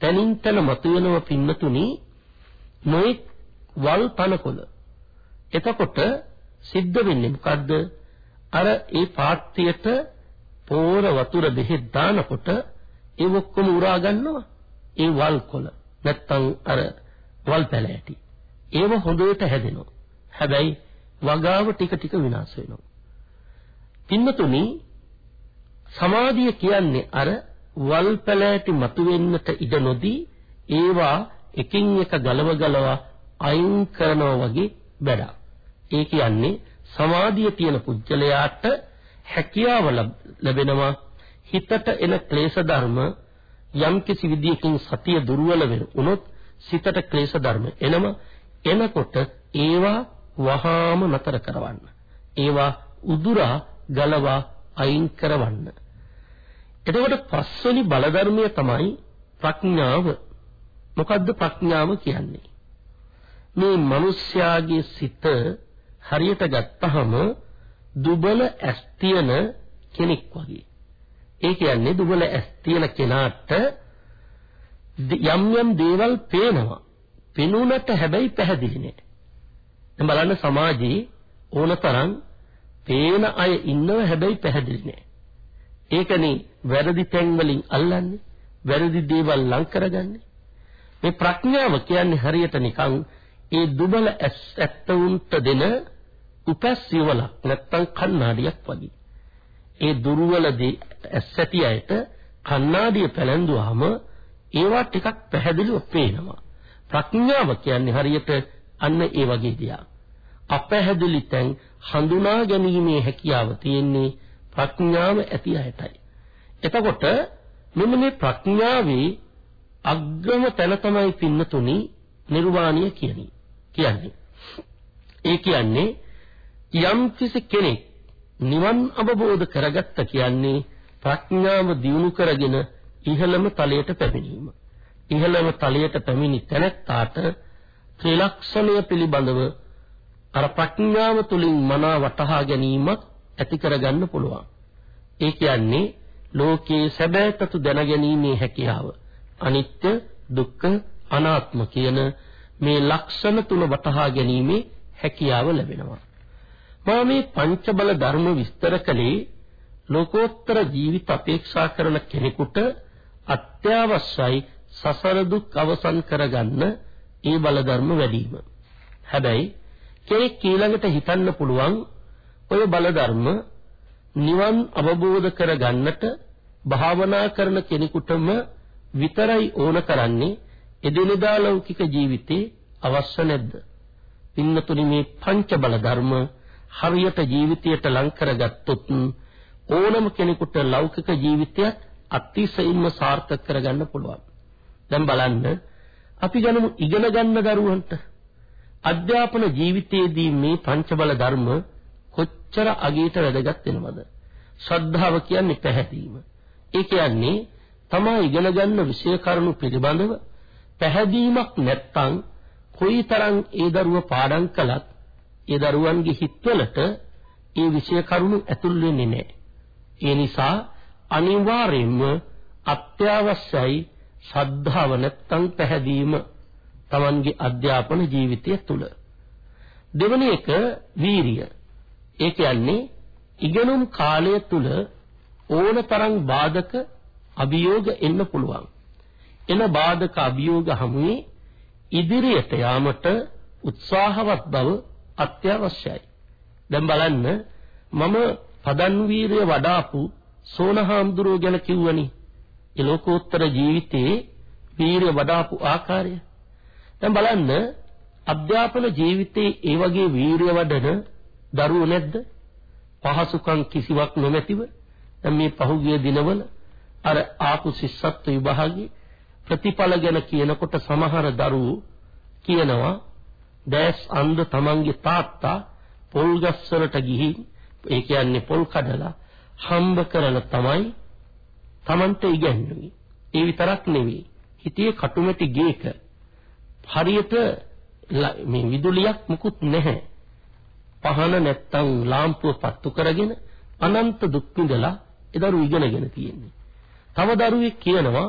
තනින් තන මතුවෙනව පින්නතුනි නොඑක් වල් තනකොළ එතකොට සිද්ධ වෙන්නේ මොකද්ද? අර ඒ පාත්‍යයට පෝර වතුර බෙහෙත් දානකොට ඒ ඔක්කොම උරා ගන්නවා. ඒ වල් කොළ නැත්තම් අර වල් පැල ඇටි. ඒව හොඳට හැදෙනවා. හැබැයි වගාව ටික ටික විනාශ වෙනවා. පින්නතුනි සමාධිය කියන්නේ අර වල් පැල ඇටි මතුවෙන්නට ඉඩ නොදී ඒවා එකින් එක ගලව ගලව අයින් කරනවා වගේ වැඩක්. ඒ කියන්නේ සමාධිය තියෙන පුජ්‍යලයාට හැකියාව ලැබෙනවා හිතට එන ක්ලේශ ධර්ම යම් කිසි විදියකින් සතිය දුර්වල වෙනොත් සිතට ක්ලේශ ධර්ම එනම එනකොට ඒවා වහාම නතර කරවන්න. ඒවා උදුරා ගලවා අයින් කරවන්න. එතකොට පස්වෙනි බලධර්මය තමයි ප්‍රඥාව. මොකද්ද ප්‍රඥාව කියන්නේ? මේ මිනිස්යාගේ සිත හරියට ගත්තහම දුබල ඇස් තියෙන කෙනෙක් වගේ. ඒ කියන්නේ දුබල ඇස් තියෙන කෙනාට යම් යම් දේවල් පේනවා. පෙනුනට හැබැයි පැහැදිලි නෑ. දැන් බලන්න සමාජයේ ඕනතරම් පේන අය ඉන්නව හැබැයි පැහැදිලි නෑ. ඒකනේ වැරදි තැන් වලින් අල්ලන්නේ, වැරදි දේවල් ලං කරගන්නේ. මේ ප්‍රඥාව කියන්නේ හරියට නිකන් ඒ දුබල ඇස් ඇත්තවුන්ට දෙන උපැස් සිවලක් නැත්තම් කණ්ණාඩියක් වගේ. ඒ දුර්වලදී ඇස් ඇති අයට කණ්ණාඩිය පැලැන්දුවාම ඒවා ටිකක් පැහැදිලිව පේනවා. ප්‍රඥාව කියන්නේ හරියට අන්න ඒ වගේ දෙයක්. අපැහැදිලි තැන් හඳුනා ගැනීමේ හැකියාව තියෙන්නේ ප්‍රඥාව ඇති අයටයි. එතකොට මෙන්න මේ ප්‍රඥාවේ අග්‍රම තැන තමයි පින්නතුනි නිර්වාණය කියන්නේ. කියන්නේ. ඒ කියන්නේ යම් කිසි කෙනෙක් නිවන් අවබෝධ කරගත්ත කියන්නේ ප්‍රඥාව දියුණු කරගෙන ඉහළම තලයට පැමිණීම. ඉහළම තලයට පැමිණි තැනැත්තාට ත්‍රිලක්ෂණය පිළිබඳව අර ප්‍රඥාව තුලින් මනා වටහා ගැනීමක් ඇති කරගන්න පුළුවන්. ඒ කියන්නේ ලෝකයේ සැබෑ තතු දැනගැනීමේ හැකියාව. අනිත්‍ය, දුක්ඛ, අනාත්ම කියන මේ ලක්ෂණ තුන වටහා ගැනීමේ හැකියාව ලැබෙනවා. මා මේ පංච බල ධර්ම විස්තර කළේ ලෝකෝත්තර ජීවිත අපේක්ෂා කරන කෙනෙකුට අත්‍යවශ්‍යයි සසර දුක් අවසන් කරගන්න ඒ බල ධර්ම වැඩිම. හැබැයි කෙනෙක් ඊළඟට හිතන්න පුළුවන් ඔය බල ධර්ම නිවන් අවබෝධ කරගන්නට භාවනා කරන කෙනෙකුටම විතරයි ඕන කරන්නේ එදිනෙදා ලෞකික ජීවිතේ අවශ්‍ය නැද්ද? පින්නතුනි මේ පංච බල ධර්ම හරියට ජීවිතයට ලං කරගත්තොත් ඕනම කෙනෙකුට ලෞකික ජීවිතයත් අතිශයින්ම සාර්ථක කරගන්න පුළුවන්. දැන් බලන්න අපි ගනමු ඉගෙන ගන්න දරුවන්ට අධ්‍යාපන ජීවිතයේදී මේ පංචබල ධර්ම කොච්චර අගීට වැදගත් වෙනවද? ශ්‍රද්ධාව කියන්නේ පැහැදීම. ඒ කියන්නේ තමා ඉගෙන ගන්න විෂය කරුණු පිළිබඳව පැහැදීමක් නැත්නම් කොයිතරම් ඒ දරුව පාඩම් කළත් ඒ දරුවන්ගේ හිතවලට ඒ විෂය කරුණු ඇතුල් වෙන්නේ නැහැ. ඒ නිසා අනිවාර්යයෙන්ම අත්‍යවශ්‍යයි ශ්‍රද්ධාව නැත්නම් පැහැදීම Tamanගේ අධ්‍යාපන ජීවිතය තුළ. දෙවැනි එක වීරිය. ඒ කියන්නේ ඉගෙනුම් කාලය තුල ඕනතරම් බාධක අභියෝග එන්න පුළුවන්. එන බාධක අභියෝග හමුවේ ඉදිරියට යාමට උත්සාහවත් බව අත්‍යවශ්‍යයි. දැන් බලන්න මම පදන් වීරය වඩාපු සෝනහාම්දුරුව ගැන කිව්වනේ. ඒ ලෝකෝත්තර ජීවිතයේ වීරය වඩාපු ආකාරය. දැන් බලන්න අධ්‍යාපන ජීවිතයේ ඒ වගේ වීරය වඩන දරුවෝ නැද්ද? පහසුකම් කිසිවක් නොමැතිව දැන් මේ පහුගිය දිනවල අර ආපු ශිෂ්‍යත්ව විභාගයේ ප්‍රතිඵල ගැන කියනකොට සමහර දරුවෝ කියනවා දැස් අන්ධ තමන්ගේ තාත්තා පොල් ගස්වලට ගිහින් ඒ කියන්නේ පොල් කඩලා හම්බ කරලා තමයි තමන්ට ඉගැන්වුවේ. ඒ විතරක් නෙවෙයි. හිතේ කටුමැටි ගේක හරියට මේ විදුලියක් මුකුත් නැහැ. පහන නැත්තම් ලාම්පුව පත්තු කරගෙන අනන්ත දුක් විඳලා ඒ දරුවෝ ඉගෙනගෙන තියෙන්නේ. තව දරුවෙක් කියනවා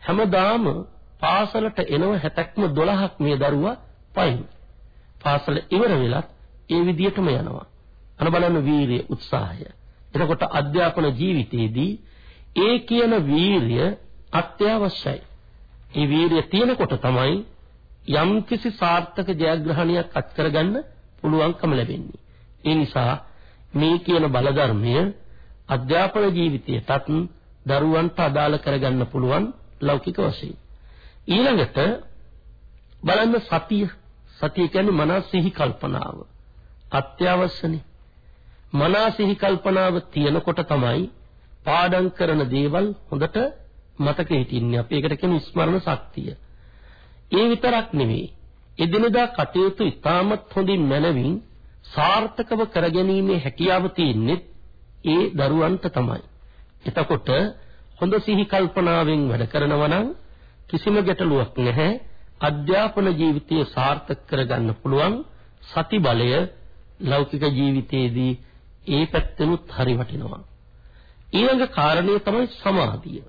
හැමදාම පාසලට එනව 70ක්ම 12ක් මේ දරුවා පයින්. පාසල ඉවර වෙලත් ඒ විදිහටම යනවා. අන බලන්න වීරිය උත්සාහය. එතකොට අධ්‍යාපන ජීවිතයේදී ඒ කියන වීරිය අත්‍යවශ්‍යයි. ඒ වීරිය තියෙනකොට තමයි යම්කිසි සාර්ථක ජයග්‍රහණයක් අත් කරගන්න පුළුවන්කම ලැබෙන්නේ. ඒ නිසා මේ කියන බලධර්මය අධ්‍යාපන ජීවිතයටත් දරුවන්ට අදාළ කරගන්න පුළුවන් ලෞකික වශයෙන්. ඊළඟට බලන්න සතිය. සතිය කියන්නේ මනස සිහි කල්පනාව. අත්‍යවශ්‍යනේ. මනස සිහි කල්පනාව තියෙනකොට තමයි පාඩම් කරන දේවල් හොඳට මතකෙ හිටින්නේ. අපි ඒකට කියන ස්මරණ ශක්තිය. ඒ විතරක් නෙවෙයි. එදිනදා කටයුතු ඉතාමත් හොඳින් මනවින් සාර්ථකව කරගැනීමේ හැකියාව තියෙන්නේ ඒ දරුවන්ට තමයි. එතකොට හොඳ සිහි කල්පනාවෙන් වැඩ කරනවා නම් කිසිම ගැටලුවක් නැහැ. අධ්‍යාපන ජීවිතය සාර්ථක කරගන්න පුළුවන් සති බලය ලෞකික ජීවිතයේදී ඒ පැත්තෙනුත් හරි වටිනවා. ඊළඟ කාරණය තමයි සමාධිය.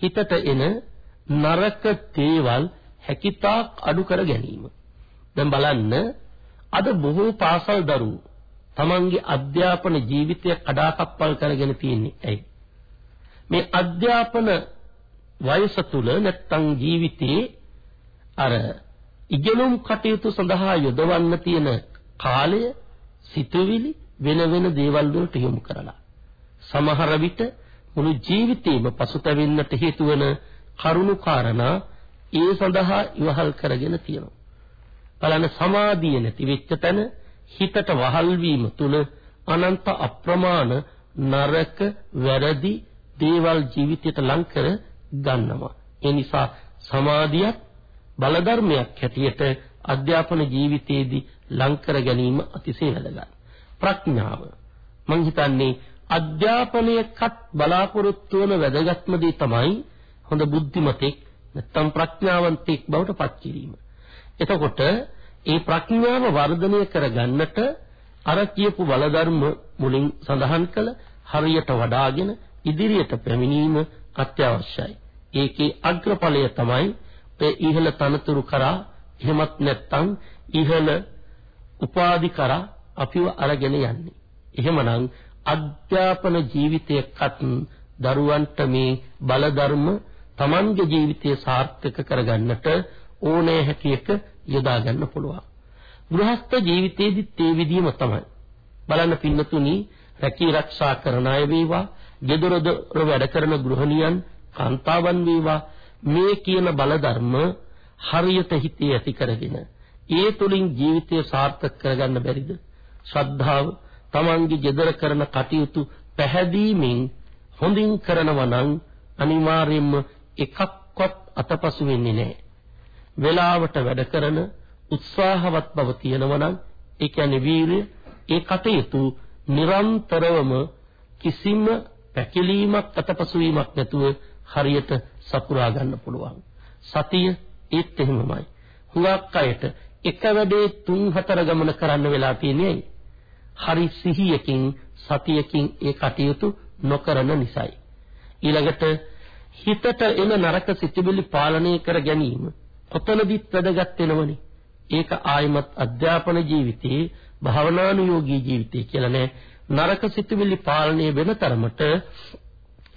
හිතට එන නරක දේවල් හැකිතාක් අඩු කර ගැනීම. දැන් බලන්න අද බොහෝ පාසල් දරුවෝ තමන්ගේ අධ්‍යාපන ජීවිතය කඩාකප්පල් කරගෙන තියෙන්නේ ඇයි? මේ අධ්‍යාපන වයස තුල නැත්තම් ජීවිතේ අර ඉගෙනුම් කටයුතු සඳහා යොදවන්න තියෙන කාලය සිතුවිලි වෙන වෙන දේවල් වලට යොමු කරලා සමහර විට මුළු ජීවිතේම පසුතැවෙන්නට හේතු වෙන කරුණු කාරණා ඒ සඳහා ඉවහල් කරගෙන තියෙනවා. බලන්න සමාධිය නැති වෙච්ච තැන හිතට වහල් වීම තුල අනන්ත අප්‍රමාණ නරක වැරදි දේවල් ජීවිතයට ලං කර ගන්නවා. ඒ නිසා සමාධියත් බලධර්මයක් හැටියට අධ්‍යාපන ජීවිතයේදී ලං කර ගැනීම අතිශය වැදගත්. ප්‍රඥාව මම හිතන්නේ අධ්‍යාපනයකත් බලාපොරොත්තු වන වැදගත්ම දේ තමයි හොඳ බුද්ධිමතෙක් නැත්නම් ප්‍රඥාවන්තෙක් බවට පත් කිරීම. එතකොට ඒ ප්‍රඥාව වර්ධනය කරගන්නට අර කියපු බලධර්ම මුලින් සඳහන් කළ හරියට වඩාගෙන ඉදිරියට පැමිණීම අත්‍යවශ්‍යයි. ඒකේ අග්‍රඵලය තමයි ඒ ඉහළ තනතුරු කරා එහෙමත් නැත්නම් ඉහළ උපාධි කරා අපිව අරගෙන යන්නේ. එහෙමනම් අධ්‍යාපන ජීවිතයකත් දරුවන්ට මේ බලධර්ම Tamange ජීවිතය සාර්ථක කරගන්නට ඕනෑ හැටියක යොදා ගන්න පුළුවන්. ගෘහස්ත ජීවිතයේදීත් ඒ විදිහම තමයි. බලන්න පින්නතුනි රැකී ආරක්ෂා කරන අය වේවා, ගෙදරදොර වැඩ කරන ගෘහණියන්, කාන්තාවන් වේවා මේ කියන බලධර්ම හරියට හිතේ ඇති කරගෙන ඒ තුලින් ජීවිතය සාර්ථක කරගන්න බැරිද? ශ්‍රද්ධාව, Tamange ගෙදර කරන කටයුතු පැහැදීමෙන් හොඳින් කරනවා නම් අනිවාර්යයෙන්ම එකක්වත් අතපසු වෙන්නේ නැහැ. වේලාවට වැඩ කරන උත්සාහවත් බව තියෙනවා නම් ඒ කියන්නේ වීරිය ඒ කටයුතු නිරන්තරවම කිසිම පැකිලීමක් අතපසු වීමක් නැතුව හරියට සපුරා ගන්න පුළුවන්. සතිය ඒත් එහෙමමයි. හුඟක් අයට එක වැඩේ තුන් හතර ගමන කරන්න වෙලා තියෙන්නේ හරි සිහියකින් සතියකින් ඒ කටයුතු නොකරන නිසායි. ඊළඟට හිතට එන නරක සිතුවිලි පාලනය කර ගැනීම කොතනදිත් වැදගත් වෙනවනේ. ඒක ආයිමත් අධ්‍යාපන ජීවිතයේ භාවනානුයෝගී ජීවිතය කියලා නෑ. නරක සිතුවිලි පාලනය වෙන තරමට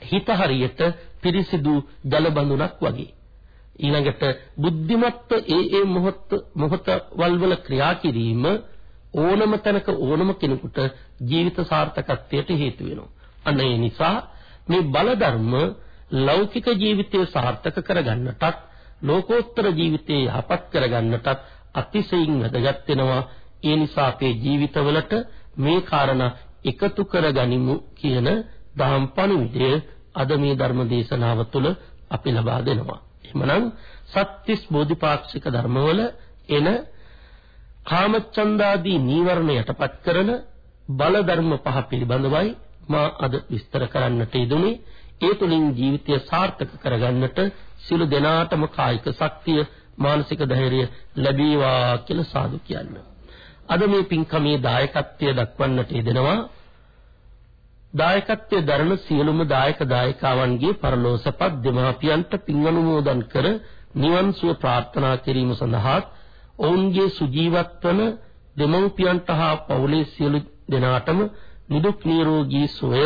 හිත හරියට පිරිසිදු ජල බඳුනක් වගේ. ඊළඟට බුද්ධිමත්ව ඒ ඒ මොහොත මොහොතවල් වල ක්‍රියා කිරීම ඕනම තැනක ඕනම කෙනෙකුට ජීවිත සාර්ථකත්වයට හේතු වෙනවා. අන්න ඒ නිසා මේ බල ධර්ම ලෞකික ජීවිතය සාර්ථක කරගන්නටත් ලෝකෝත්තර ජීවිතය යහපත් කරගන්නටත් අතිශයින් වැදගත් වෙනවා. ඒ නිසා අපේ ජීවිතවලට මේ කාරණා එකතු කරගනිමු කියන දහම් පණිවිඩය අද මේ ධර්ම දේශනාව තුළ අපි ලබා දෙනවා. එහෙමනම් සත්‍තිස් බෝධිපාක්ෂික ධර්මවල එන කාමචන්දාදී නීවරණ යටපත් කරන බල ධර්ම පහ පිළිබඳවයි මා අද විස්තර කරන්නට යෙදුනේ. ඒ තුලින් ජීවිතය සාර්ථක කරගන්නට සිළු දෙනාටම කායික ශක්තිය මානසික ධෛර්යය ලැබේවා කියලා සාදු කියන්න. අද මේ පින්කමේ දායකත්වය දක්වන්නට යෙදෙනවා දායකත්වයේ දරන සියලුම දායක දායකාවන්ගේ පරලෝසපත් දෙමාපියන්ට පින් අනුමෝදන් කර නිවන් සුව ප්‍රාර්ථනා කිරීම සඳහා ඔවුන්ගේ සුජීවත් වන දෙමව්පියන්ට හා පවුලේ සියලු දෙනාටම නිදුක් නිරෝගී සුවය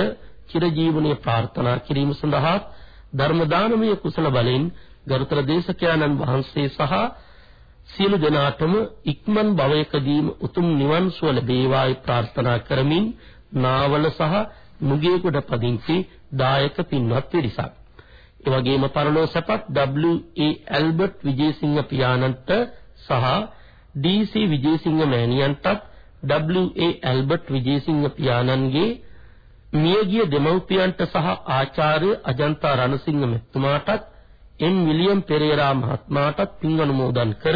චිරජීවනයේ ප්‍රාර්ථනා කිරීම සඳහා ධර්ම දානමය කුසල බලෙන් ගරුතර දේශකයන්න් වහන්සේ සහ සියලු දෙනාටම ඉක්මන් භවයකදීම උතුම් නිවන් සුව ලැබේවායි ප්‍රාර්ථනා කරමින් නාවල සහ මුගේගොඩ පදිංචි දායක පින්වත් පිරිසක්. ඒ වගේම පරලෝසපත් W.A. ඇල්බර්ට් විජේසිංහ පියාණන්ට සහ D.C. විජේසිංහ මෑණියන්ටත් W.A. ඇල්බර්ට් විජේසිංහ පියාණන්ගේ මියගිය දෙමව්පියන්ට සහ ආචාර්ය අජන්තා රණසිංහ මෙතුමාටත් එම් විලියම් පෙරේරා මහත්මයාටත් පින් අනුමෝදන් කර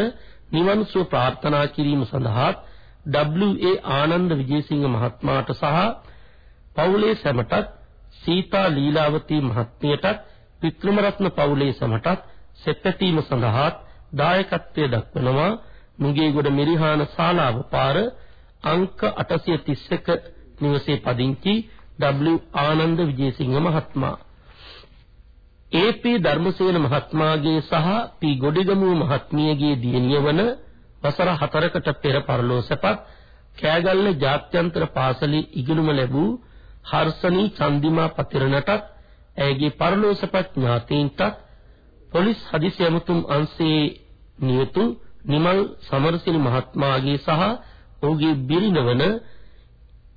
නිවන් සුව ප්‍රාර්ථනා කිරීම සඳහා W.A. ආනන්ද විජේසිංහ මහත්මයාට සහ පවුලේ සැමටත් සීතා ලීලාවතී මහත්මියටත් වික්‍රමරත්න පවුලේ සැමටත් සෙත්පැතීම සඳහා දායකත්වයේ දක්වනවා මුගේගොඩ මිරිහාන ශාලාව පාර අංක 831 නිවසේ පදිංචි W. ආනන්ද විජේසිංහ මහත්මයා. AP ධර්මසේන මහත්මයාගේ සහ P ගොඩිගමුව මහත්මියගේ දියණිය වන වසර 4කට පෙර පරලෝසපත් කෑගල්ල ජාත්‍යන්තර පාසලේ ඉගෙනුම ලැබූ හර්ෂණී චන්දිමා පතිරණටත් ඇයගේ පරලෝසපත් ඥාතීන්ටත් පොලිස් හදිසි ඇමතුම් අංශයේ නියුතු නිමල් සමරසිරි මහත්මයාගේ සහ ඔහුගේ බිරිඳ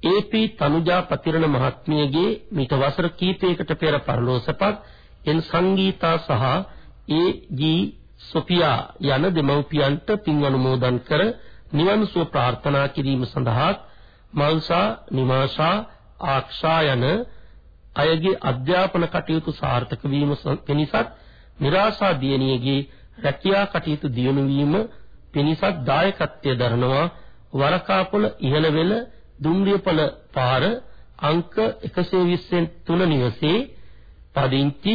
වන AP තනුජා පතිරණ මහත්මියගේ මිට වසර කිහිපයකට පෙර පරලෝසපත් එන් සංගීතා සහ ඒ.ජී. සොෆියා යන දෙමව්පියන්ට පින් අනුමෝදන් කර නිවන් සුව ප්‍රාර්ථනා කිරීම සඳහා මල්සා නිමාෂා ආක්ෂා යන අයගේ අධ්‍යාපන කටයුතු සාර්ථක වීම පිණිසත් નિરાශා දියණියගේ රැකියා කටයුතු දියුණු වීම පිණිසත් දායකත්වයේ දරනවා වරකාපොළ ඉහළවෙල දුම්රියපොළ පාර අංක 120 3 නිවසේ පදිංචි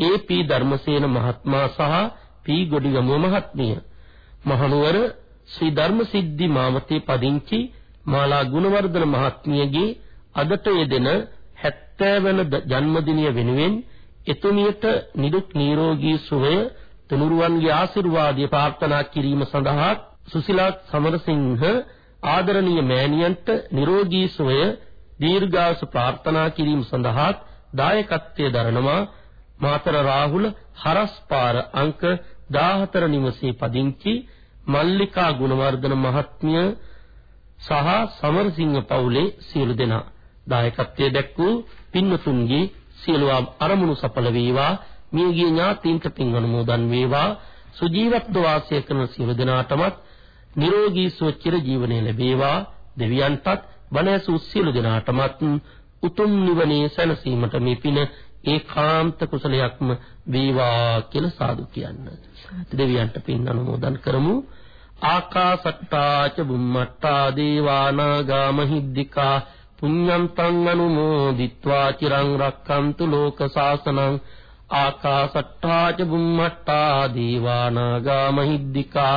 ඒ.පී. ධර්මසේන මහත්මයා සහ පී ගොඩිගමුව මහත්මිය මහනුවර ශ්‍රී ධර්මසිද්ධි මාවතේ පදිංචි මාලා ගුණවර්ධන මහත්මියගේ අදට යෙදෙන 70 වන ජන්මදිනය වෙනුවෙන් එතුමියට නිදුක් නිරෝගී සුවය තුනුරුවන්ගේ ආශිර්වාදය ප්‍රාර්ථනා කිරීම සඳහා සුසිලා සමරසිංහ ආදරණීය මෑණියන්ට නිරෝගී සුවය දීර්ඝාසු ප්‍රාර්ථනා කිරීම සඳහා දායකත්වයේ දරනවා. මාතර රාහුල හරස්පාර අංක 14 නිවසේ පදිංචි මල්ලිකා ගුණවර්ධන මහත්මිය සහ සමරසිංහ පවුලේ සියලු දෙනා. දායකත්වයේ දැක්වූ පින්වතුන්ගේ සියලු අරමුණු සඵල වේවා. මියගිය ඥාතීන්ට පින් අනුමෝදන් වේවා. සුජීවත්ව වාසය කරන සියලු දෙනාටමත් නිරෝගී සුවචිර ජීවනය ලැබේවා දෙවියන්ටත් බණ ඇසූ සියලු දෙනාටමත් උතුම් නිවනේ සැනසීමට මේ පින ඒකාන්ත කුසලයක්ම වේවා කියලා සාදු කියන්න. දෙවියන්ට පින් අනුමෝදන් කරමු. ආකාසට්ටා ච බුම්මට්ටා දේවානාගා මහිද්దికා පුඤ්ඤන්තං අනුමෝදිත්වා චිරං රක්ඛන්තු ලෝක සාසනං ආකාසට්ටා ච බුම්මට්ටා දේවානාගා මහිද්దికා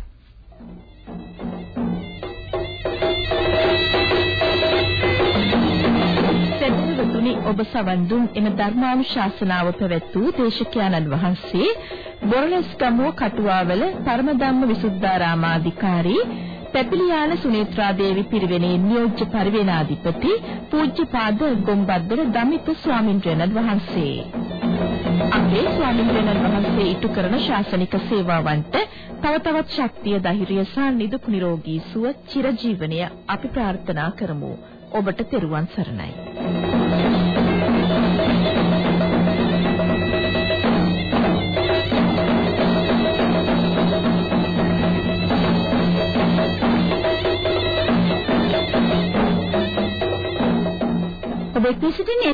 ඔබ සවන් දුන් එම ධර්මානුශාසනාව පැවැත් වූ දේශකයන්න් වහන්සේ බොරලස්ගමුව කටුවාවල පරමධම්ම විසුද්ධාරාමාධිකාරී පැපිලියාන සුනේත්‍රා දේවී පිරිවෙනේ නියෝජ්‍ය පරිවේනාධිපති පූජ්‍යපාද ගොම්බද්දර දමිත ස්වාමින්ද්‍රයන් වහන්සේ. අපේ ස්වාමින්ද්‍රයන් වහන්සේ ඉටු කරන ශාසනික සේවාවන්ට තව තවත් ශක්තිය ධෛර්යය සහ නිදුක් නිරෝගී සුව චිරජීවනය අපි ප්‍රාර්ථනා කරමු. ඔබට තෙරුවන් සරණයි. ඔබ එක්වී සිටින්නේ